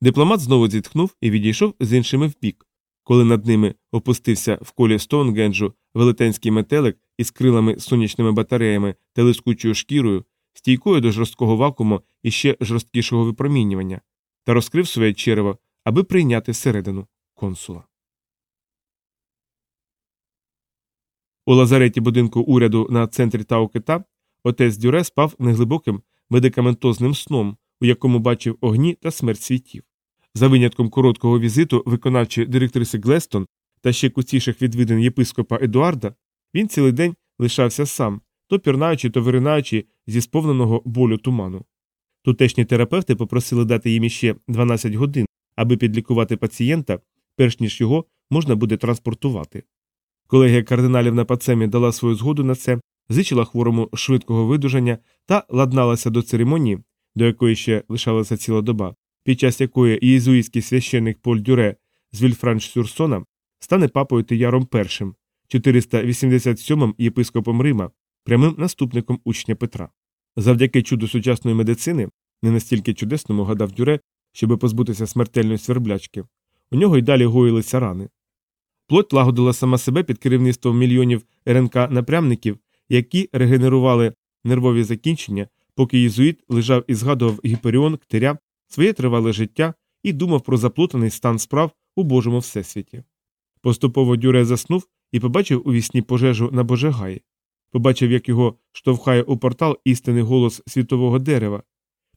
Дипломат знову зітхнув і відійшов з іншими вбік, коли над ними опустився в колі Стоунгенджу велетенський метелик із крилами сонячними батареями та лискучою шкірою, стійкою до жорсткого вакууму і ще жорсткішого випромінювання, та розкрив своє черево, аби прийняти всередину консула. У лазареті будинку уряду на центрі Таукита отець Дюре спав неглибоким медикаментозним сном, у якому бачив огні та смерть світів. За винятком короткого візиту виконавчої директриси Глестон та ще куціших відвідин єпископа Едуарда, він цілий день лишався сам, то пірнаючи, то виринаючи зі сповненого болю туману. Тутешні терапевти попросили дати їм іще 12 годин, аби підлікувати пацієнта, перш ніж його можна буде транспортувати. Колегія кардиналів на пацемі дала свою згоду на це, зичила хворому швидкого видужання та ладналася до церемонії, до якої ще лишалася ціла доба, під час якої єзуїтський священник Поль Дюре з Вільфранш Сюрсона стане папою Тияром І, 487-м єпископом Рима, прямим наступником учня Петра. Завдяки чуду сучасної медицини, не настільки чудесному гадав Дюре, щоби позбутися смертельної сверблячки, у нього й далі гоїлися рани. Плоть лагодила сама себе під керівництвом мільйонів РНК-напрямників, які регенерували нервові закінчення, поки єзуїт лежав і згадував Гіперіон Ктеря, своє тривале життя і думав про заплутаний стан справ у Божому всесвіті. Поступово Дюре заснув і побачив у вісні пожежу на Божегаї. Побачив, як його штовхає у портал істинний голос світового дерева,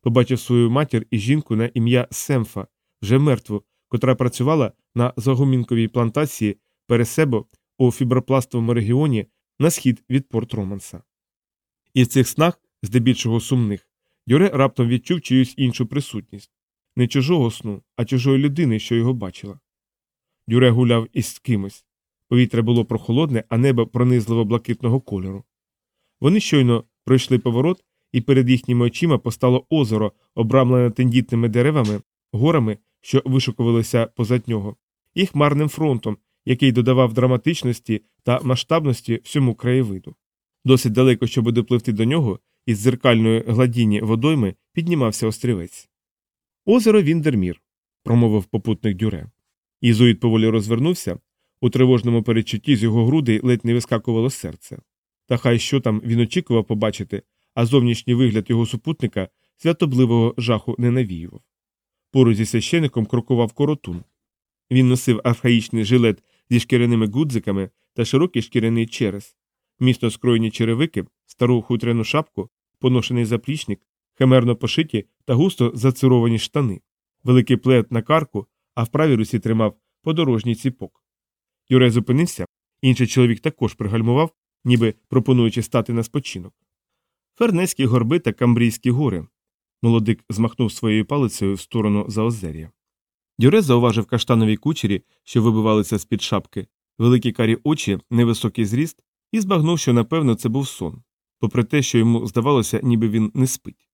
побачив свою матір і жінку на ім'я Семфа, вже мертву, котра працювала на загумінковій плантації Пересебо у фібропластовому регіоні на схід від Порт Романса. І в цих снах, здебільшого сумних, Дюре раптом відчув чиюсь іншу присутність не чужого сну, а чужої людини, що його бачила. Дюре гуляв із кимось. Повітря було прохолодне, а небо пронизливо блакитного кольору. Вони щойно пройшли поворот, і перед їхніми очима постало озеро, обрамлене тендітними деревами, горами, що вишукувалися позад нього, і хмарним фронтом, який додавав драматичності та масштабності всьому краєвиду. Досить далеко, щоб допливти до нього, із зеркальної гладіні водойми піднімався острівець. Озеро Віндермір, промовив попутник дюре. Ізуїт поволі розвернувся. У тривожному передчутті з його грудей ледь не вискакувало серце. Та хай що там він очікував побачити, а зовнішній вигляд його супутника святобливого жаху не навіював. Поруч зі священиком крокував коротун. Він носив архаїчний жилет зі шкіряними гудзиками та широкий шкіряний черес, міцно скроєні черевики, стару хутряну шапку, поношений заплічник, химерно пошиті та густо зацировані штани, великий плед на карку, а в правій руці тримав подорожній ціпок. Юрей зупинився, інший чоловік також пригальмував, ніби пропонуючи стати на спочинок. Фернецькі горби та Камбрійські гори. Молодик змахнув своєю палицею в сторону заозер'я. Дюре зауважив каштанові кучері, що вибивалися з під шапки, великі карі очі, невисокий зріст, і збагнув, що напевно це був сон, попри те, що йому здавалося, ніби він не спить.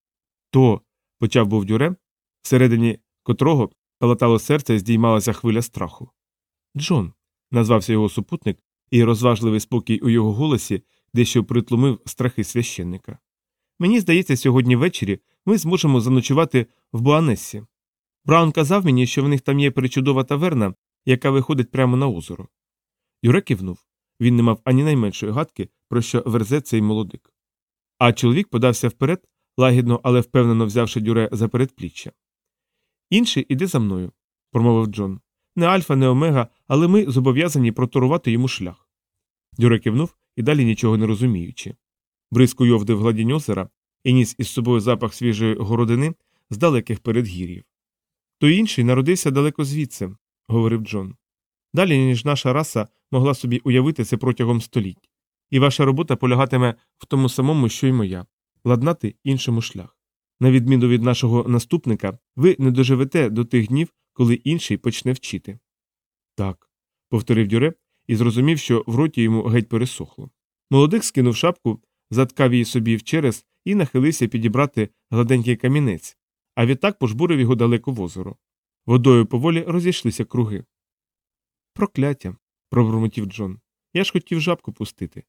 То, почав був дюре, всередині котрого калатало серце і здіймалася хвиля страху. Джон, назвався його супутник, і розважливий спокій у його голосі дещо притлумив страхи священника. Мені здається, сьогодні ввечері ми зможемо заночувати в Буанессі. Браун казав мені, що в них там є причудова таверна, яка виходить прямо на озеро. Юре кивнув. Він не мав ані найменшої гадки, про що верзе цей молодик. А чоловік подався вперед, лагідно, але впевнено взявши дюре за передпліччя. Інший іде за мною, промовив Джон. Не альфа, не омега, але ми зобов'язані проторувати йому шлях. Дюре кивнув і далі нічого не розуміючи. Бризку йовдив гладінь озера і ніс із собою запах свіжої городини з далеких передгір'їв. Той інший народився далеко звідси, говорив Джон. Далі, ніж наша раса могла собі уявити це протягом століть. І ваша робота полягатиме в тому самому, що й моя ладнати іншому шлях. На відміну від нашого наступника, ви не доживете до тих днів, коли інший почне вчити. Так, повторив Дюре і зрозумів, що в роті йому геть пересохло. Молодик скинув шапку, заткав її собі в через і нахилився підібрати гладенький камінець, а відтак пожбурив його далеко в озеро. Водою поволі розійшлися круги. Прокляття. пробурмотів Джон. Я ж хотів жабку пустити.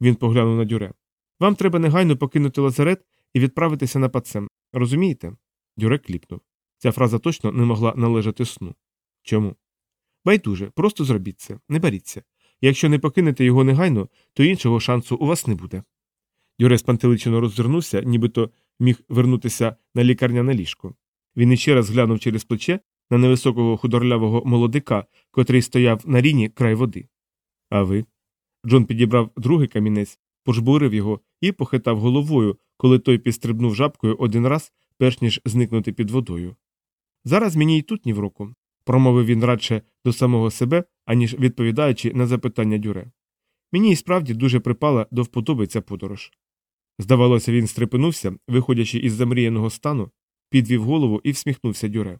Він поглянув на дюре. Вам треба негайно покинути лазарет і відправитися на пацем. Розумієте? Дюре кліпнув. Ця фраза точно не могла належати сну. Чому? Байдуже, просто зробіть це, не боріться. Якщо не покинете його негайно, то іншого шансу у вас не буде. Дюре спантеличено роззирнувся, нібито міг вернутися на лікарняне ліжко. Він іще раз глянув через плече на невисокого худорлявого молодика, котрий стояв на ріні край води. А ви? Джон підібрав другий камінець, пожбурив його і похитав головою, коли той підстрибнув жабкою один раз, перш ніж зникнути під водою. Зараз мені й тут ні в року, промовив він радше до самого себе, аніж відповідаючи на запитання дюре. Мені і справді дуже припала до вподоби ця подорож. Здавалося, він стрепенувся, виходячи із замріяного стану, підвів голову і всміхнувся дюре.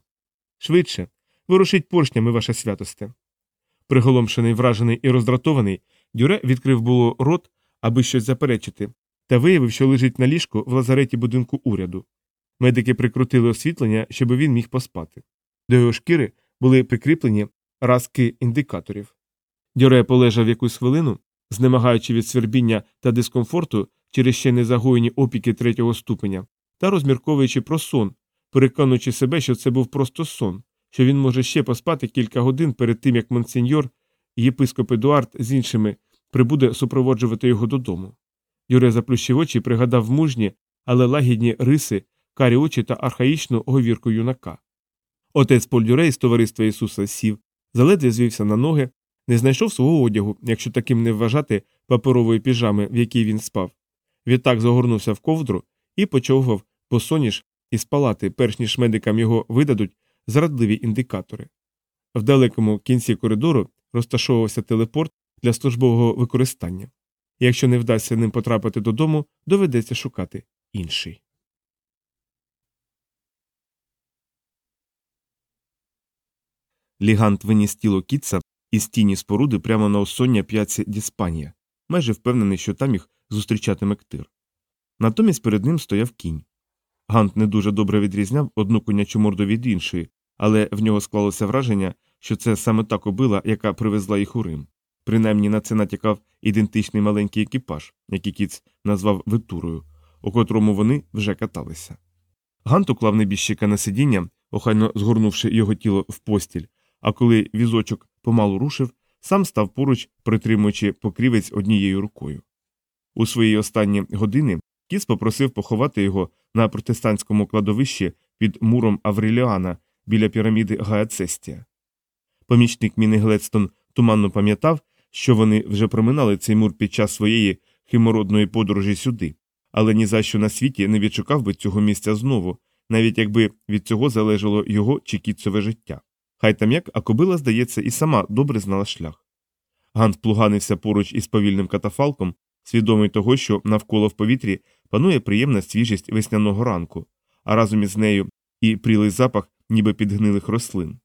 Швидше, ворушіть поршнями, ваше святосте. Приголомшений, вражений і роздратований, дюре відкрив було рот, аби щось заперечити, та виявив, що лежить на ліжку в лазареті будинку уряду. Медики прикрутили освітлення, щоб він міг поспати. До його шкіри були прикріплені разки індикаторів. Дюре полежав якусь хвилину, знемагаючи від свербіння та дискомфорту через ще не загоєні опіки третього ступеня, та розмірковуючи про сон, переконуючи себе, що це був просто сон, що він може ще поспати кілька годин перед тим, як монсеньор, єпископ Едуард з іншими прибуде супроводжувати його додому. Юре заплющив очі і пригадав мужні, але лагідні риси, карі очі та архаїчну говірку юнака. Отець Поль Дюрей з товариства Ісуса сів, заледве звівся на ноги, не знайшов свого одягу, якщо таким не вважати паперової піжами, в якій він спав. Відтак загорнувся в ковдру і почовгав посоніж із палати, перш ніж медикам його видадуть зрадливі індикатори. В далекому кінці коридору розташовувався телепорт для службового використання. Якщо не вдасться ним потрапити додому, доведеться шукати інший. Лігант виніс тіло кітса із тіні споруди прямо на осоння п'яці Діспанія, майже впевнений, що там їх зустрічатиме ктир. Натомість перед ним стояв кінь. Гант не дуже добре відрізняв одну конячу морду від іншої, але в нього склалося враження, що це саме та кобила, яка привезла їх у Рим. Принаймні на це натякав ідентичний маленький екіпаж, який кіц назвав витурою, у котрому вони вже каталися. Гант уклав небіжчика на сидіння, охайно згорнувши його тіло в постіль, а коли візочок помалу рушив, сам став поруч, притримуючи покрівець однією рукою. У свої останні години кіц попросив поховати його на протестантському кладовищі під муром Авреліана біля піраміди Гаацестія. Помічник Міни Гледстон туманно пам'ятав, що вони вже проминали цей мур під час своєї химородної подорожі сюди, але ні за що на світі не відшукав би цього місця знову, навіть якби від цього залежало його чи кітцеве життя. Хай там як, а кобила, здається, і сама добре знала шлях. Гант плуганився поруч із повільним катафалком, свідомий того, що навколо в повітрі панує приємна свіжість весняного ранку, а разом із нею і прілий запах, ніби підгнилих рослин.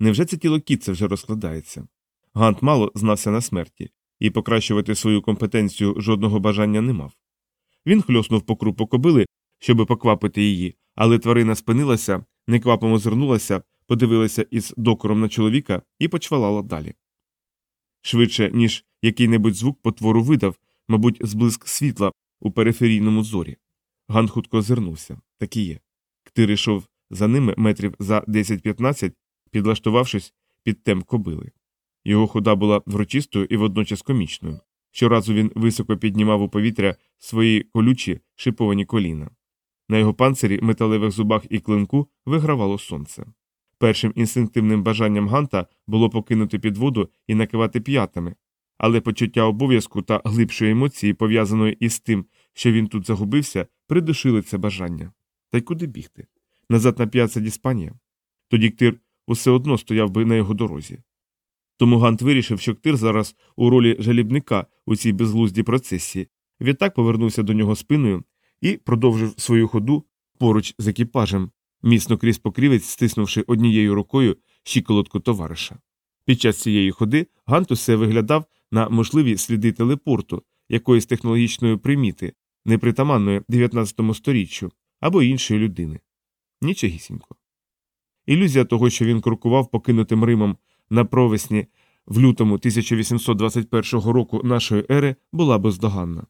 Невже це тіло кітця вже розкладається? Гант мало знався на смерті, і покращувати свою компетенцію жодного бажання не мав. Він хльоснув по крупу кобили, щоби поквапити її, але тварина спинилася, неквапом озирнулася, подивилася із докором на чоловіка і почвалала далі. Швидше, ніж який-небудь звук потвору видав, мабуть, зблиск світла у периферійному зорі. Ган хутко озирнувся. Так і є. Ктир йшов за ними метрів за 10-15, підлаштувавшись під темп кобили. Його хода була врочистою і водночас комічною. Щоразу він високо піднімав у повітря свої колючі шиповані коліна. На його панцирі, металевих зубах і клинку вигравало сонце. Першим інстинктивним бажанням Ганта було покинути під воду і накивати п'ятами, але почуття обов'язку та глибшої емоції, пов'язаної із тим, що він тут загубився, придушили це бажання. Та й куди бігти? Назад на п'яца Діспанія? Тоді ктир усе одно стояв би на його дорозі. Тому Гант вирішив, що ктир зараз у ролі жалібника у цій безглуздій процесії, відтак повернувся до нього спиною і продовжив свою ходу поруч з екіпажем, міцно крізь покрівець, стиснувши однією рукою щиколотку товариша. Під час цієї ходи Гант усе виглядав на можливі сліди телепорту, якоїсь технологічної приміти, непритаманної 19 сторіччю або іншої людини. Нічогісінько. Ілюзія того, що він крокував покинутим Римом на провесні в лютому 1821 року нашої ери, була бездоганна.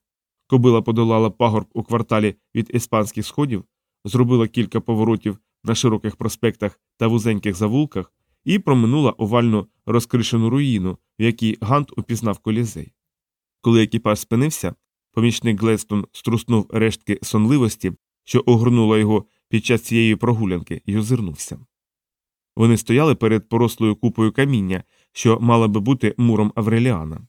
Кобила подолала пагорб у кварталі від іспанських сходів, зробила кілька поворотів на широких проспектах та вузеньких завулках і проминула овальну розкришену руїну, в якій Гант упізнав колізей. Коли екіпаж спинився, помічник Глестон струснув рештки сонливості, що огорнула його під час цієї прогулянки, і озирнувся. Вони стояли перед порослою купою каміння, що мала би бути муром Авреліана.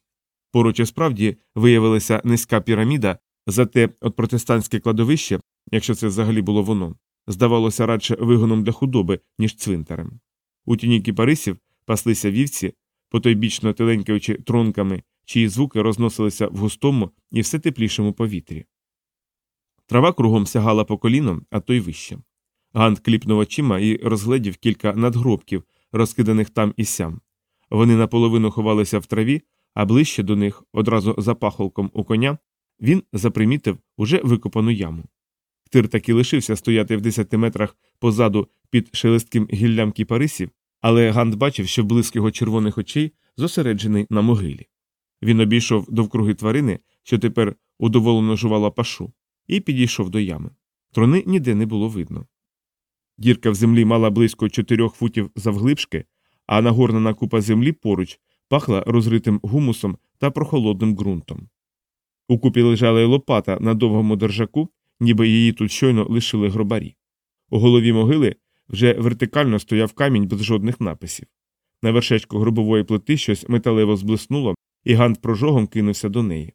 Поруч і справді виявилася низька піраміда, зате от протестантське кладовище, якщо це взагалі було воно, здавалося радше вигоном для худоби, ніж цвинтарем. У тіні кіпарисів паслися вівці, потойбічно теленькаючи тронками, чиї звуки розносилися в густому і все теплішому повітрі. Трава кругом сягала по коліно, а то й вище. Гант кліпнув очима і розгледів кілька надгробків, розкиданих там і сям. Вони наполовину ховалися в траві, а ближче до них, одразу за пахолком у коня, він запримітив уже викопану яму. Ктир таки лишився стояти в десяти метрах позаду під шелестким гіллям кіпарисів, але Гант бачив, що блиск його червоних очей зосереджений на могилі. Він обійшов довкруги тварини, що тепер удоволено жувала пашу, і підійшов до ями. Трони ніде не було видно. Дірка в землі мала близько чотирьох футів завглибшки, а нагорнена купа землі поруч пахла розритим гумусом та прохолодним ґрунтом. У купі лежала й лопата на довгому держаку, ніби її тут щойно лишили гробарі. У голові могили вже вертикально стояв камінь без жодних написів. На вершечку гробової плити щось металево зблиснуло, і Гант прожогом кинувся до неї.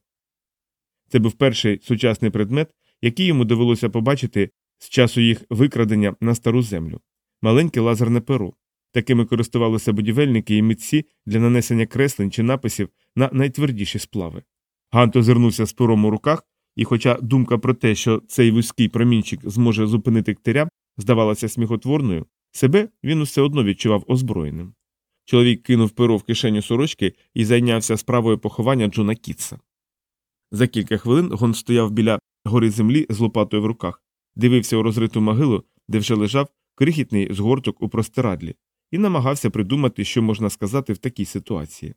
Це був перший сучасний предмет, який йому довелося побачити з часу їх викрадення на стару землю маленьке лазерне перо. Такими користувалися будівельники і митці для нанесення креслень чи написів на найтвердіші сплави. Гант озирнувся з пером у руках, і, хоча думка про те, що цей вузький промінчик зможе зупинити ктиря, здавалася сміхотворною, себе він усе одно відчував озброєним. Чоловік кинув перо в кишеню сорочки і зайнявся справою поховання Джона Кітса. За кілька хвилин Гон стояв біля гори землі з лопатою в руках, дивився у розриту могилу, де вже лежав крихітний згорток у простирадлі, і намагався придумати, що можна сказати в такій ситуації.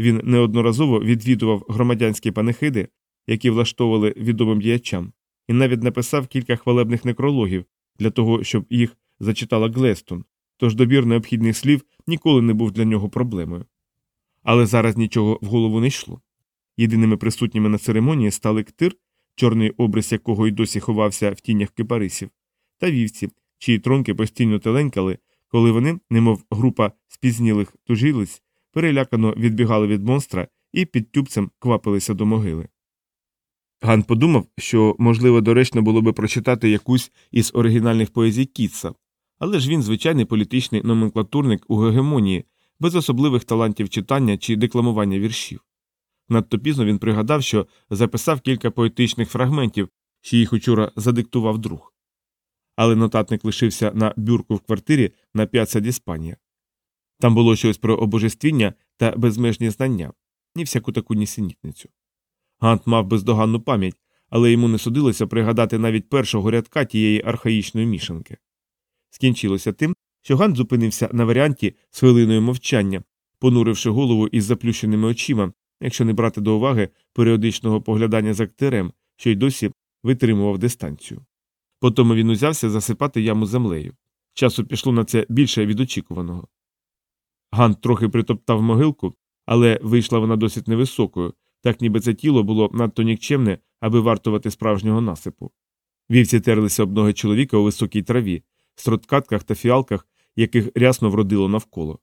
Він неодноразово відвідував громадянські панихиди, які влаштовували відомим діячам, і навіть написав кілька хвалебних некрологів для того, щоб їх зачитала Глестон, тож добір необхідних слів ніколи не був для нього проблемою. Але зараз нічого в голову не йшло. Єдиними присутніми на церемонії стали ктир, чорний обрис якого й досі ховався в тінях кипарисів, та вівці, чиї тронки постійно теленькали, коли вони, немов група спізнілих тужилиць, перелякано відбігали від монстра і під тюбцем квапилися до могили. Ган подумав, що, можливо, доречно було би прочитати якусь із оригінальних поезій Кітса, але ж він звичайний політичний номенклатурник у гегемонії, без особливих талантів читання чи декламування віршів. Надто пізно він пригадав, що записав кілька поетичних фрагментів, що їх учора задиктував друг. Але нотатник лишився на бюрку в квартирі на п'яца Діспанія. Там було щось про обожествіння та безмежні знання, ні всяку таку нісенітницю. Гант мав бездоганну пам'ять, але йому не судилося пригадати навіть першого рядка тієї архаїчної мішанки. Скінчилося тим, що Гант зупинився на варіанті з хвилиною мовчання, понуривши голову із заплющеними очима, якщо не брати до уваги періодичного поглядання за ктерем, що й досі витримував дистанцію. Потім він узявся засипати яму землею. Часу пішло на це більше від очікуваного. Гант трохи притоптав могилку, але вийшла вона досить невисокою, так ніби це тіло було надто нікчемне, аби вартувати справжнього насипу. Вівці терлися об ноги чоловіка у високій траві, строткатках та фіалках, яких рясно вродило навколо.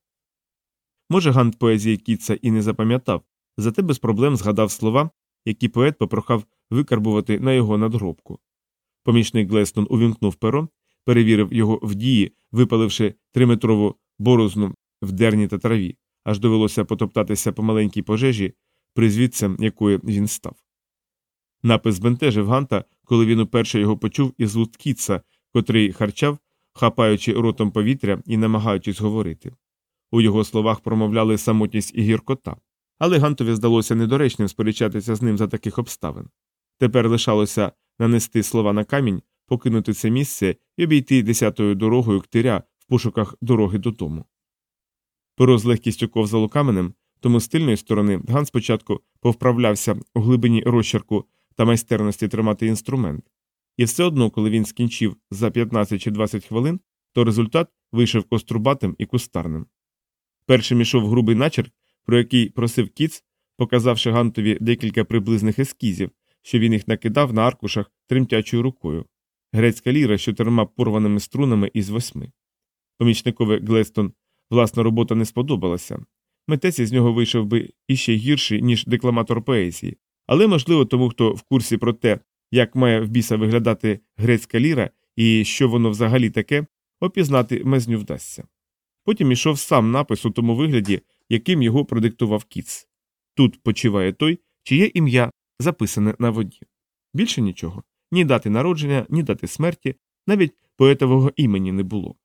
Може, Гант поезії Кітса і не запам'ятав, зате без проблем згадав слова, які поет попрохав викарбувати на його надгробку. Помічник Глестон увімкнув перо, перевірив його в дії, випаливши триметрову борозну в дерні та траві, аж довелося потоптатися по маленькій пожежі, призвідцем якої він став. Напис збентежив Ганта, коли він уперше його почув із вуст Кітса, котрий харчав, хапаючи ротом повітря і намагаючись говорити. У його словах промовляли самотність і гіркота, але Гантові здалося недоречним сперечатися з ним за таких обставин. Тепер лишалося нанести слова на камінь, покинути це місце і обійти десятою дорогою ктиря в пошуках дороги додому. Перо з легкістю ковзало каменем, тому з тильної сторони Ган спочатку повправлявся у глибині розчерку та майстерності тримати інструмент, і все одно, коли він скінчив за 15 чи 20 хвилин, то результат вийшов кострубатим і кустарним. Першим ішов грубий начерк, про який просив кіц, показавши Гантові декілька приблизних ескізів, що він їх накидав на аркушах тремтячою рукою. Грецька ліра з чотирма порваними струнами із восьми. Помічникове Глестон власна робота не сподобалася. Митець із нього вийшов би іще гірший, ніж декламатор поезії, але, можливо, тому хто в курсі про те, як має в біса виглядати грецька ліра і що воно взагалі таке, опізнати мезню вдасться. Потім ішов сам напис у тому вигляді, яким його продиктував кіц. Тут почиває той, чиє ім'я записане на воді. Більше нічого. ні дати народження, ні дати смерті, навіть поетового імені не було.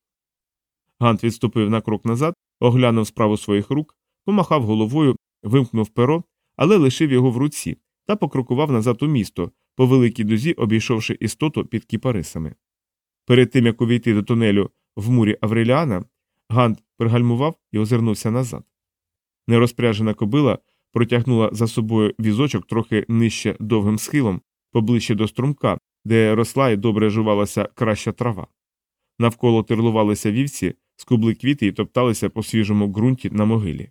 Гант відступив на крок назад, оглянув справу своїх рук, помахав головою, вимкнув перо, але лишив його в руці та покрокував назад у місто, по великій дузі обійшовши істоту під кіпарисами. Перед тим як увійти до тунелю в мурі Авреліана, Гант пригальмував і озирнувся назад. Нерозпряжена кобила протягнула за собою візочок трохи нижче довгим схилом, поближче до струмка, де росла і добре жувалася краща трава. Навколо тирлувалися вівці, скубли квіти і топталися по свіжому ґрунті на могилі.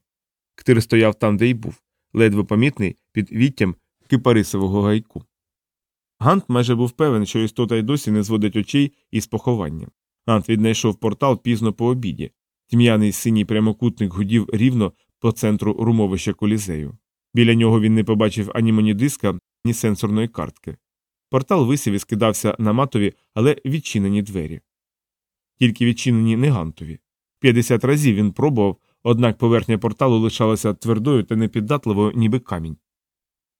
Ктир стояв там, де й був, ледве помітний під віттям кипарисового гайку. Гант майже був певен, що істота й досі не зводить очей із похованням. Гант віднайшов портал пізно по обіді. Тьмяний синій прямокутник гудів рівно по центру румовища колізею. Біля нього він не побачив ані монідиска, ні сенсорної картки. Портал висів і скидався на матові, але відчинені двері. Тільки відчинені не гантові. 50 разів він пробував, однак поверхня порталу лишалася твердою та непіддатливою, ніби камінь.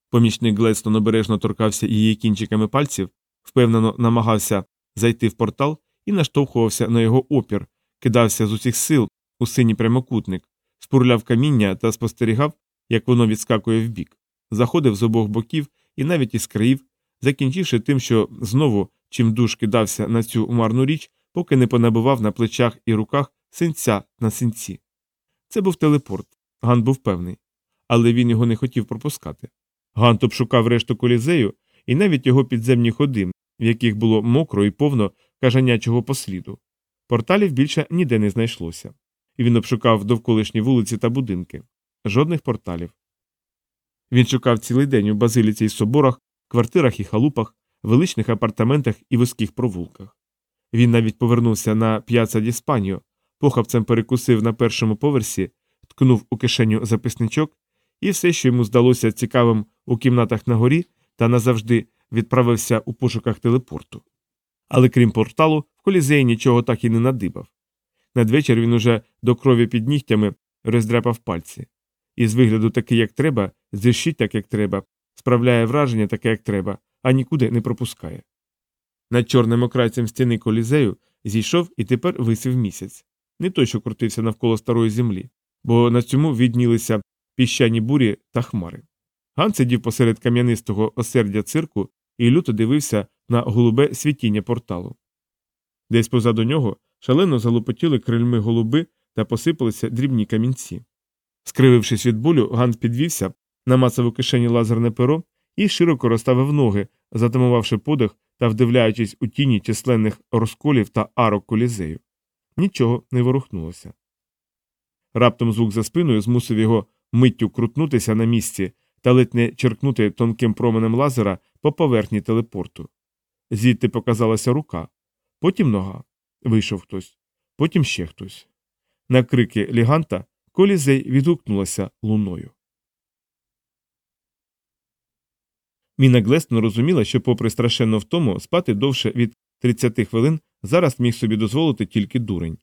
Помічник Глестон обережно торкався її кінчиками пальців, впевнено намагався зайти в портал і наштовхувався на його опір, кидався з усіх сил у синій прямокутник, спурляв каміння та спостерігав, як воно відскакує вбік, заходив з обох боків і навіть із країв, закінчивши тим, що знову чимдуж кидався на цю марну річ, поки не понабивав на плечах і руках синця на синці. Це був телепорт. Ган був певний, але він його не хотів пропускати. Гант обшукав решту колізею і навіть його підземні ходи, в яких було мокро і повно кажанячого посліду. Порталів більше ніде не знайшлося. І він обшукав довколишні вулиці та будинки. Жодних порталів. Він шукав цілий день у базиліці й соборах, квартирах і халупах, величних апартаментах і вузьких провулках. Він навіть повернувся на п'яца Діспаніо, похапцем перекусив на першому поверсі, ткнув у кишеню записничок, і все, що йому здалося цікавим у кімнатах на горі, та назавжди відправився у пошуках телепорту. Але крім порталу, в колізеї нічого так і не надибав. Надвечір він уже до крові під нігтями роздряпав пальці. І з вигляду такий, як треба, зрішить так, як треба, справляє враження таке, як треба, а нікуди не пропускає. Над чорним окрайцем стіни колізею зійшов і тепер висів місяць. Не той, що крутився навколо старої землі, бо на цьому віднілися піщані бурі та хмари. Ган сидів посеред кам'янистого осердя цирку і люто дивився на голубе світіння порталу. Десь позаду нього шалено залопотіли крильми голуби та посипалися дрібні камінці. Скривившись від болю, Ган підвівся, намацав у кишені лазерне перо і широко розставив ноги, затамувавши подих та вдивляючись у тіні численних розколів та арок колізею. Нічого не ворухнулося. Раптом звук за спиною змусив його миттю крутнутися на місці та ледь не черкнути тонким променем лазера по поверхні телепорту. Звідти показалася рука, потім нога. Вийшов хтось, потім ще хтось. На крики ліганта колізей відгукнулася луною. Міна Глестон розуміла, що, попри страшенну втому, спати довше від 30 хвилин зараз міг собі дозволити тільки дурень.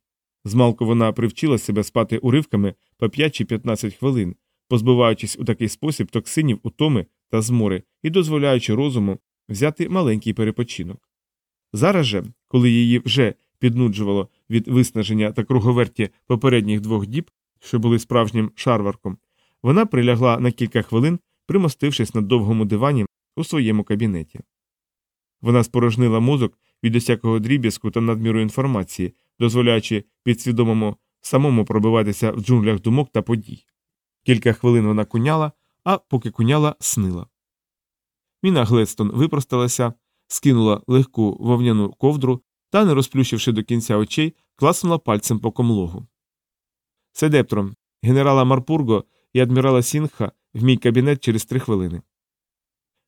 Змалку вона привчила себе спати уривками по 5 чи 15 хвилин, позбиваючись у такий спосіб токсинів, утоми та змори і дозволяючи розуму взяти маленький перепочинок. Зараз же, коли її вже піднуджувало від виснаження та круговерті попередніх двох діб, що були справжнім шарварком, вона прилягла на кілька хвилин, примостившись на довгому дивані у своєму кабінеті. Вона спорожнила мозок від усякого дріб'язку та надміру інформації, дозволяючи підсвідомому самому пробиватися в джунглях думок та подій. Кілька хвилин вона куняла, а поки куняла, снила. Міна Глестон випросталася, скинула легку вовняну ковдру та, не розплющивши до кінця очей, класнула пальцем по комлогу. Седептром, генерала Марпурго і адмірала Сінгха в мій кабінет через три хвилини.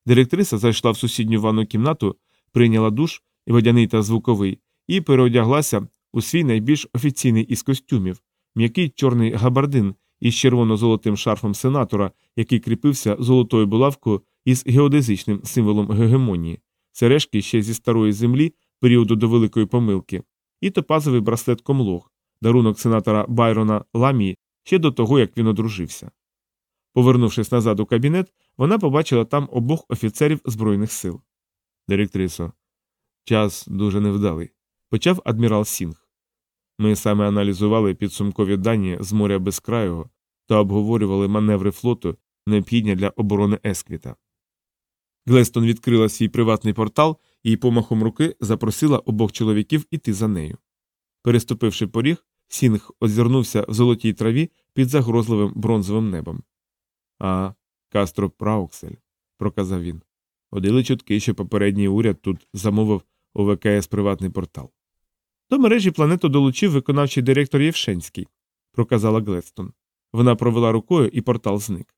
Директриса зайшла в сусідню ванну кімнату, прийняла душ, водяний та звуковий, і переодяглася у свій найбільш офіційний із костюмів, м'який чорний габардин із червоно-золотим шарфом сенатора, який кріпився золотою булавкою із геодезичним символом гегемонії, сережки ще зі старої землі періоду до великої помилки, і топазовий браслет комлог, дарунок сенатора Байрона Ламії ще до того, як він одружився. Повернувшись назад у кабінет, вона побачила там обох офіцерів Збройних сил. Директрисо, час дуже невдалий. Почав адмірал Сінг. Ми саме аналізували підсумкові дані з моря безкрайого та обговорювали маневри флоту, необхідні для оборони Есквіта. Гледстон відкрила свій приватний портал і помахом руки запросила обох чоловіків іти за нею. Переступивши поріг, Сінг озирнувся в золотій траві під загрозливим бронзовим небом. А, Кастроп-Рауксель, проказав він. Ходили чутки, що попередній уряд тут замовив у ВКС приватний портал. До мережі планету долучив виконавчий директор Євшенський, проказала Гледстон. Вона провела рукою і портал зник.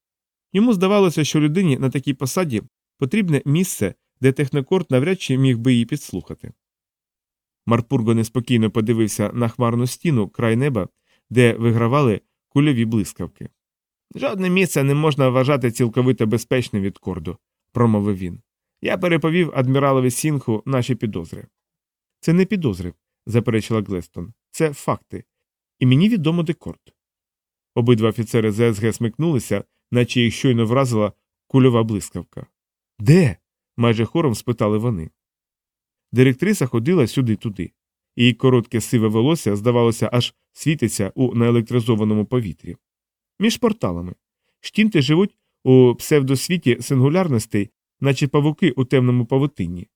Йому здавалося, що людині на такій посаді потрібне місце, де Технокорд навряд чи міг би її підслухати. Марпурго неспокійно подивився на хмарну стіну край неба, де вигравали кульові блискавки. Жодне місце не можна вважати цілковито безпечним від корду, промовив він. Я переповів адміралові Сінху наші підозри. Це не підозри, заперечила Глестон. Це факти. І мені відомо декорд. Обидва офіцери ЗСГ смикнулися, наче їх щойно вразила кульова блискавка. Де? майже хором спитали вони. Директриса ходила сюди-туди. Її коротке сиве волосся, здавалося, аж світиться у наелектризованому повітрі. Між порталами. Штінти живуть у псевдосвіті сингулярностей, наче павуки у темному павутинні.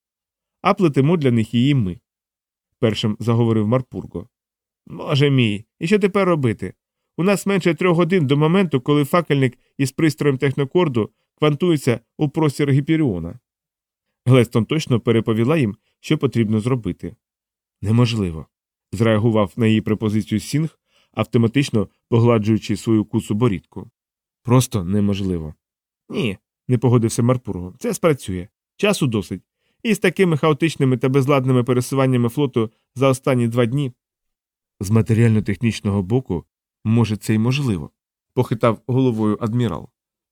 А плетемо для них її ми. Першим заговорив Марпурго. Боже мій, і що тепер робити? У нас менше трьох годин до моменту, коли факельник із пристроєм технокорду квантується у простір Гіперіона. Глестон точно переповіла їм, що потрібно зробити. Неможливо. зреагував на її пропозицію Сінг, автоматично погладжуючи свою кусу борідку. Просто неможливо. Ні, не погодився Марпурго. Це спрацює. Часу досить. І з такими хаотичними та безладними пересуваннями флоту за останні два дні. З матеріально-технічного боку, може, це й можливо, похитав головою адмірал.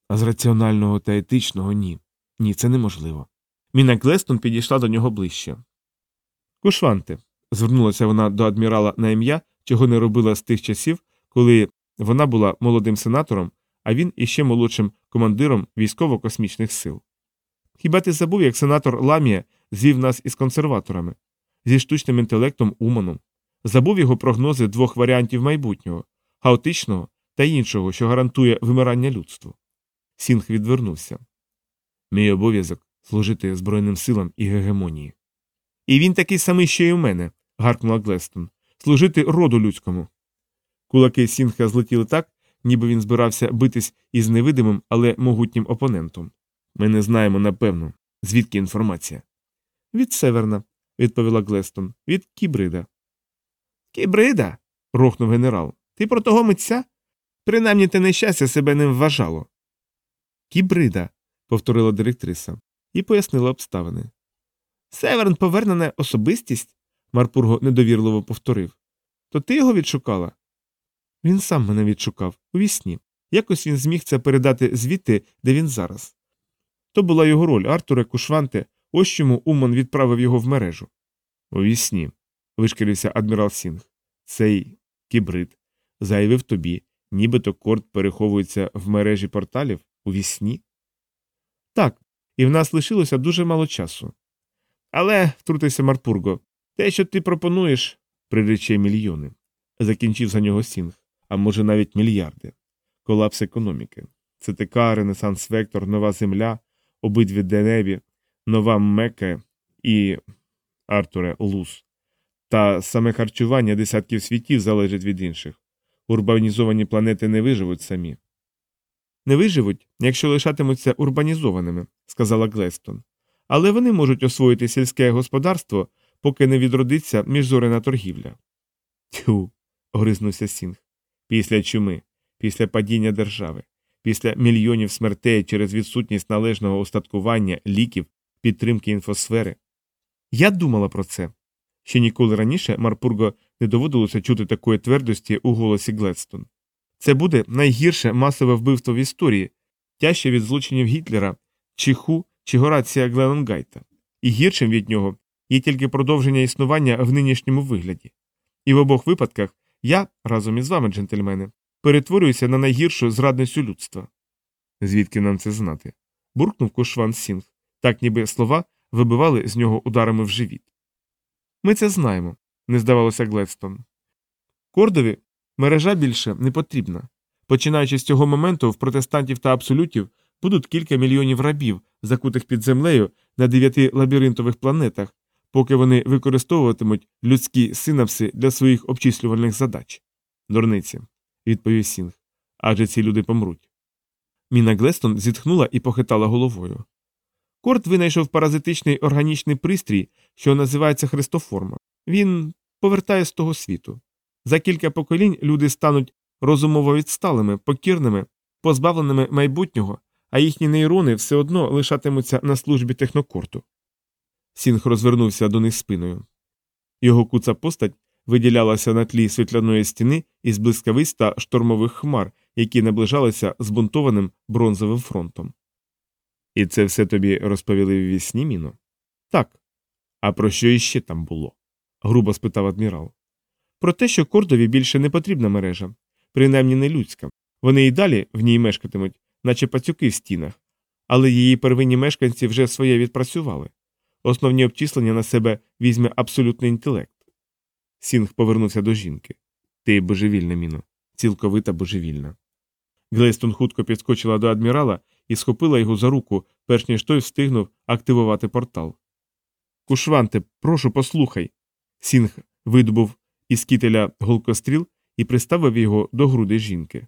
А з раціонального та етичного ні. Ні, це неможливо. Міна Глестон підійшла до нього ближче. Кушванте, звернулася вона до адмірала на ім'я, чого не робила з тих часів, коли вона була молодим сенатором, а він іще молодшим командиром військово-космічних сил. Хіба ти забув, як сенатор Ламія звів нас із консерваторами, зі штучним інтелектом Уманом, забув його прогнози двох варіантів майбутнього хаотичного та іншого, що гарантує вимирання людству. Сінг відвернувся. Мій обов'язок служити Збройним силам і гегемонії. І він такий самий, що й у мене, гаркнула Гледстон. Служити роду людському. Кулаки Сінга злетіли так, ніби він збирався битись із невидимим, але могутнім опонентом. Ми не знаємо напевно, звідки інформація. Від Северна, відповіла Гледстон, від кібрида. Кібрида. рохнув генерал. Ти про того митця? Принаймні те нещастя себе не вважало. Кібрида, повторила директриса, і пояснила обставини. Северн повернена особистість, Марпурго недовірливо повторив. То ти його відшукала? Він сам мене відшукав у вісні. Якось він зміг це передати звідти, де він зараз. То була його роль, Артуре Кушванте, ось чому Уман відправив його в мережу. Уві сні, вишкірився адмірал Сінг. Цей кібрид заявив тобі, нібито Корд переховується в мережі порталів уві сні? Так, і в нас лишилося дуже мало часу. Але, втрутився Марпурго, те, що ти пропонуєш, прирече мільйони. Закінчив за нього Сінг, а може навіть мільярди. Колапс економіки. ЦТК, Ренесанс Вектор, Нова Земля, обидві Деневі, Нова Мекка і Артуре Лус. Та саме харчування десятків світів залежить від інших. Урбанізовані планети не виживуть самі. Не виживуть, якщо лишатимуться урбанізованими, сказала Глестон. Але вони можуть освоїти сільське господарство, поки не відродиться міжзорена торгівля. Тьху. гризнувся Сінг. Після чуми, після падіння держави, після мільйонів смертей через відсутність належного устаткування, ліків, підтримки інфосфери. Я думала про це. Ще ніколи раніше Марпурго не доводилося чути такої твердості у голосі Гледстон. Це буде найгірше масове вбивство в історії, тяжче від злочинів Гітлера, чи Ху, чи Горація Гленонгайта. І гіршим від нього є тільки продовження існування в нинішньому вигляді. І в обох випадках я, разом із вами, джентльмени, перетворююся на найгіршу зрадницю людства. Звідки нам це знати? буркнув Кушван Сінг, так ніби слова вибивали з нього ударами в живіт. Ми це знаємо, не здавалася Гледстон. Кордові мережа більше не потрібна. Починаючи з цього моменту, в протестантів та абсолютів будуть кілька мільйонів рабів, закутих під землею на дев'яти лабіринтових планетах, поки вони використовуватимуть людські синапси для своїх обчислювальних задач. Дурниці, відповів Сінг. Адже ці люди помруть. Міна Глестон зітхнула і похитала головою. Корт винайшов паразитичний органічний пристрій, що називається христоформа. Він повертає з того світу. За кілька поколінь люди стануть розумово відсталими, покірними, позбавленими майбутнього, а їхні нейрони все одно лишатимуться на службі технокорту. Сінг розвернувся до них спиною. Його куца постать виділялася на тлі світляної стіни із блискавиць та штормових хмар, які наближалися збунтованим бронзовим фронтом. І це все тобі розповіли в вісні, Міно? Так. А про що іще там було? грубо спитав адмірал. Про те, що Кордові більше не потрібна мережа, принаймні не людська. Вони і далі в ній мешкатимуть, наче пацюки в стінах, але її первинні мешканці вже своє відпрацювали. Основні обчислення на себе візьме абсолютний інтелект. Сінг повернувся до жінки. Ти божевільна, Міно, цілковита божевільна. Гледстон хутко підскочила до адмірала і схопила його за руку, перш ніж той встигнув активувати портал. Кушванте, прошу, послухай. Сінг видобув із кітеля голкостріл і приставив його до груди жінки.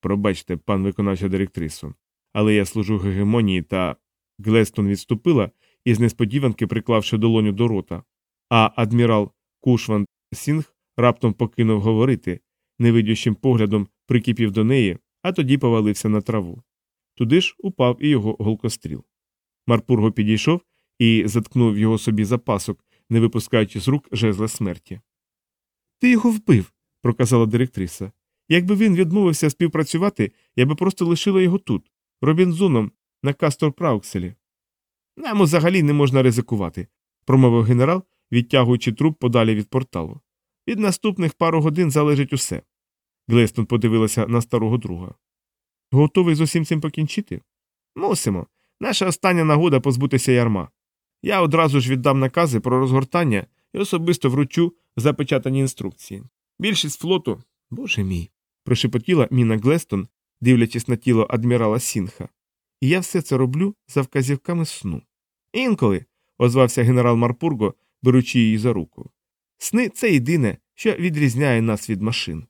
Пробачте, пані виконавча директрисо, але я служу гегемонії та. Гледстон відступила із несподіванки приклавши долоню до рота, а адмірал Кушван Сінг раптом покинув говорити, невидющим поглядом прикипів до неї, а тоді повалився на траву. Туди ж упав і його голкостріл. Марпурго підійшов і заткнув його собі за пасок, не випускаючи з рук жезла смерті. Ти його вбив, проказала директриса. Якби він відмовився співпрацювати, я би просто лишила його тут, Робінзоном на Кастор Праукселі. Нам взагалі не можна ризикувати, промовив генерал, відтягуючи труп подалі від порталу. Від наступних пару годин залежить усе. Глестон подивилася на старого друга. Готовий з усім цим покінчити? Мусимо. Наша остання нагода позбутися ярма. Я одразу ж віддам накази про розгортання і особисто вручу запечатані інструкції. Більшість флоту, боже мій, прошепотіла Міна Глестон, дивлячись на тіло адмірала Сінха. І я все це роблю за вказівками сну. Інколи, озвався генерал Марпурго, беручи її за руку. Сни це єдине, що відрізняє нас від машин.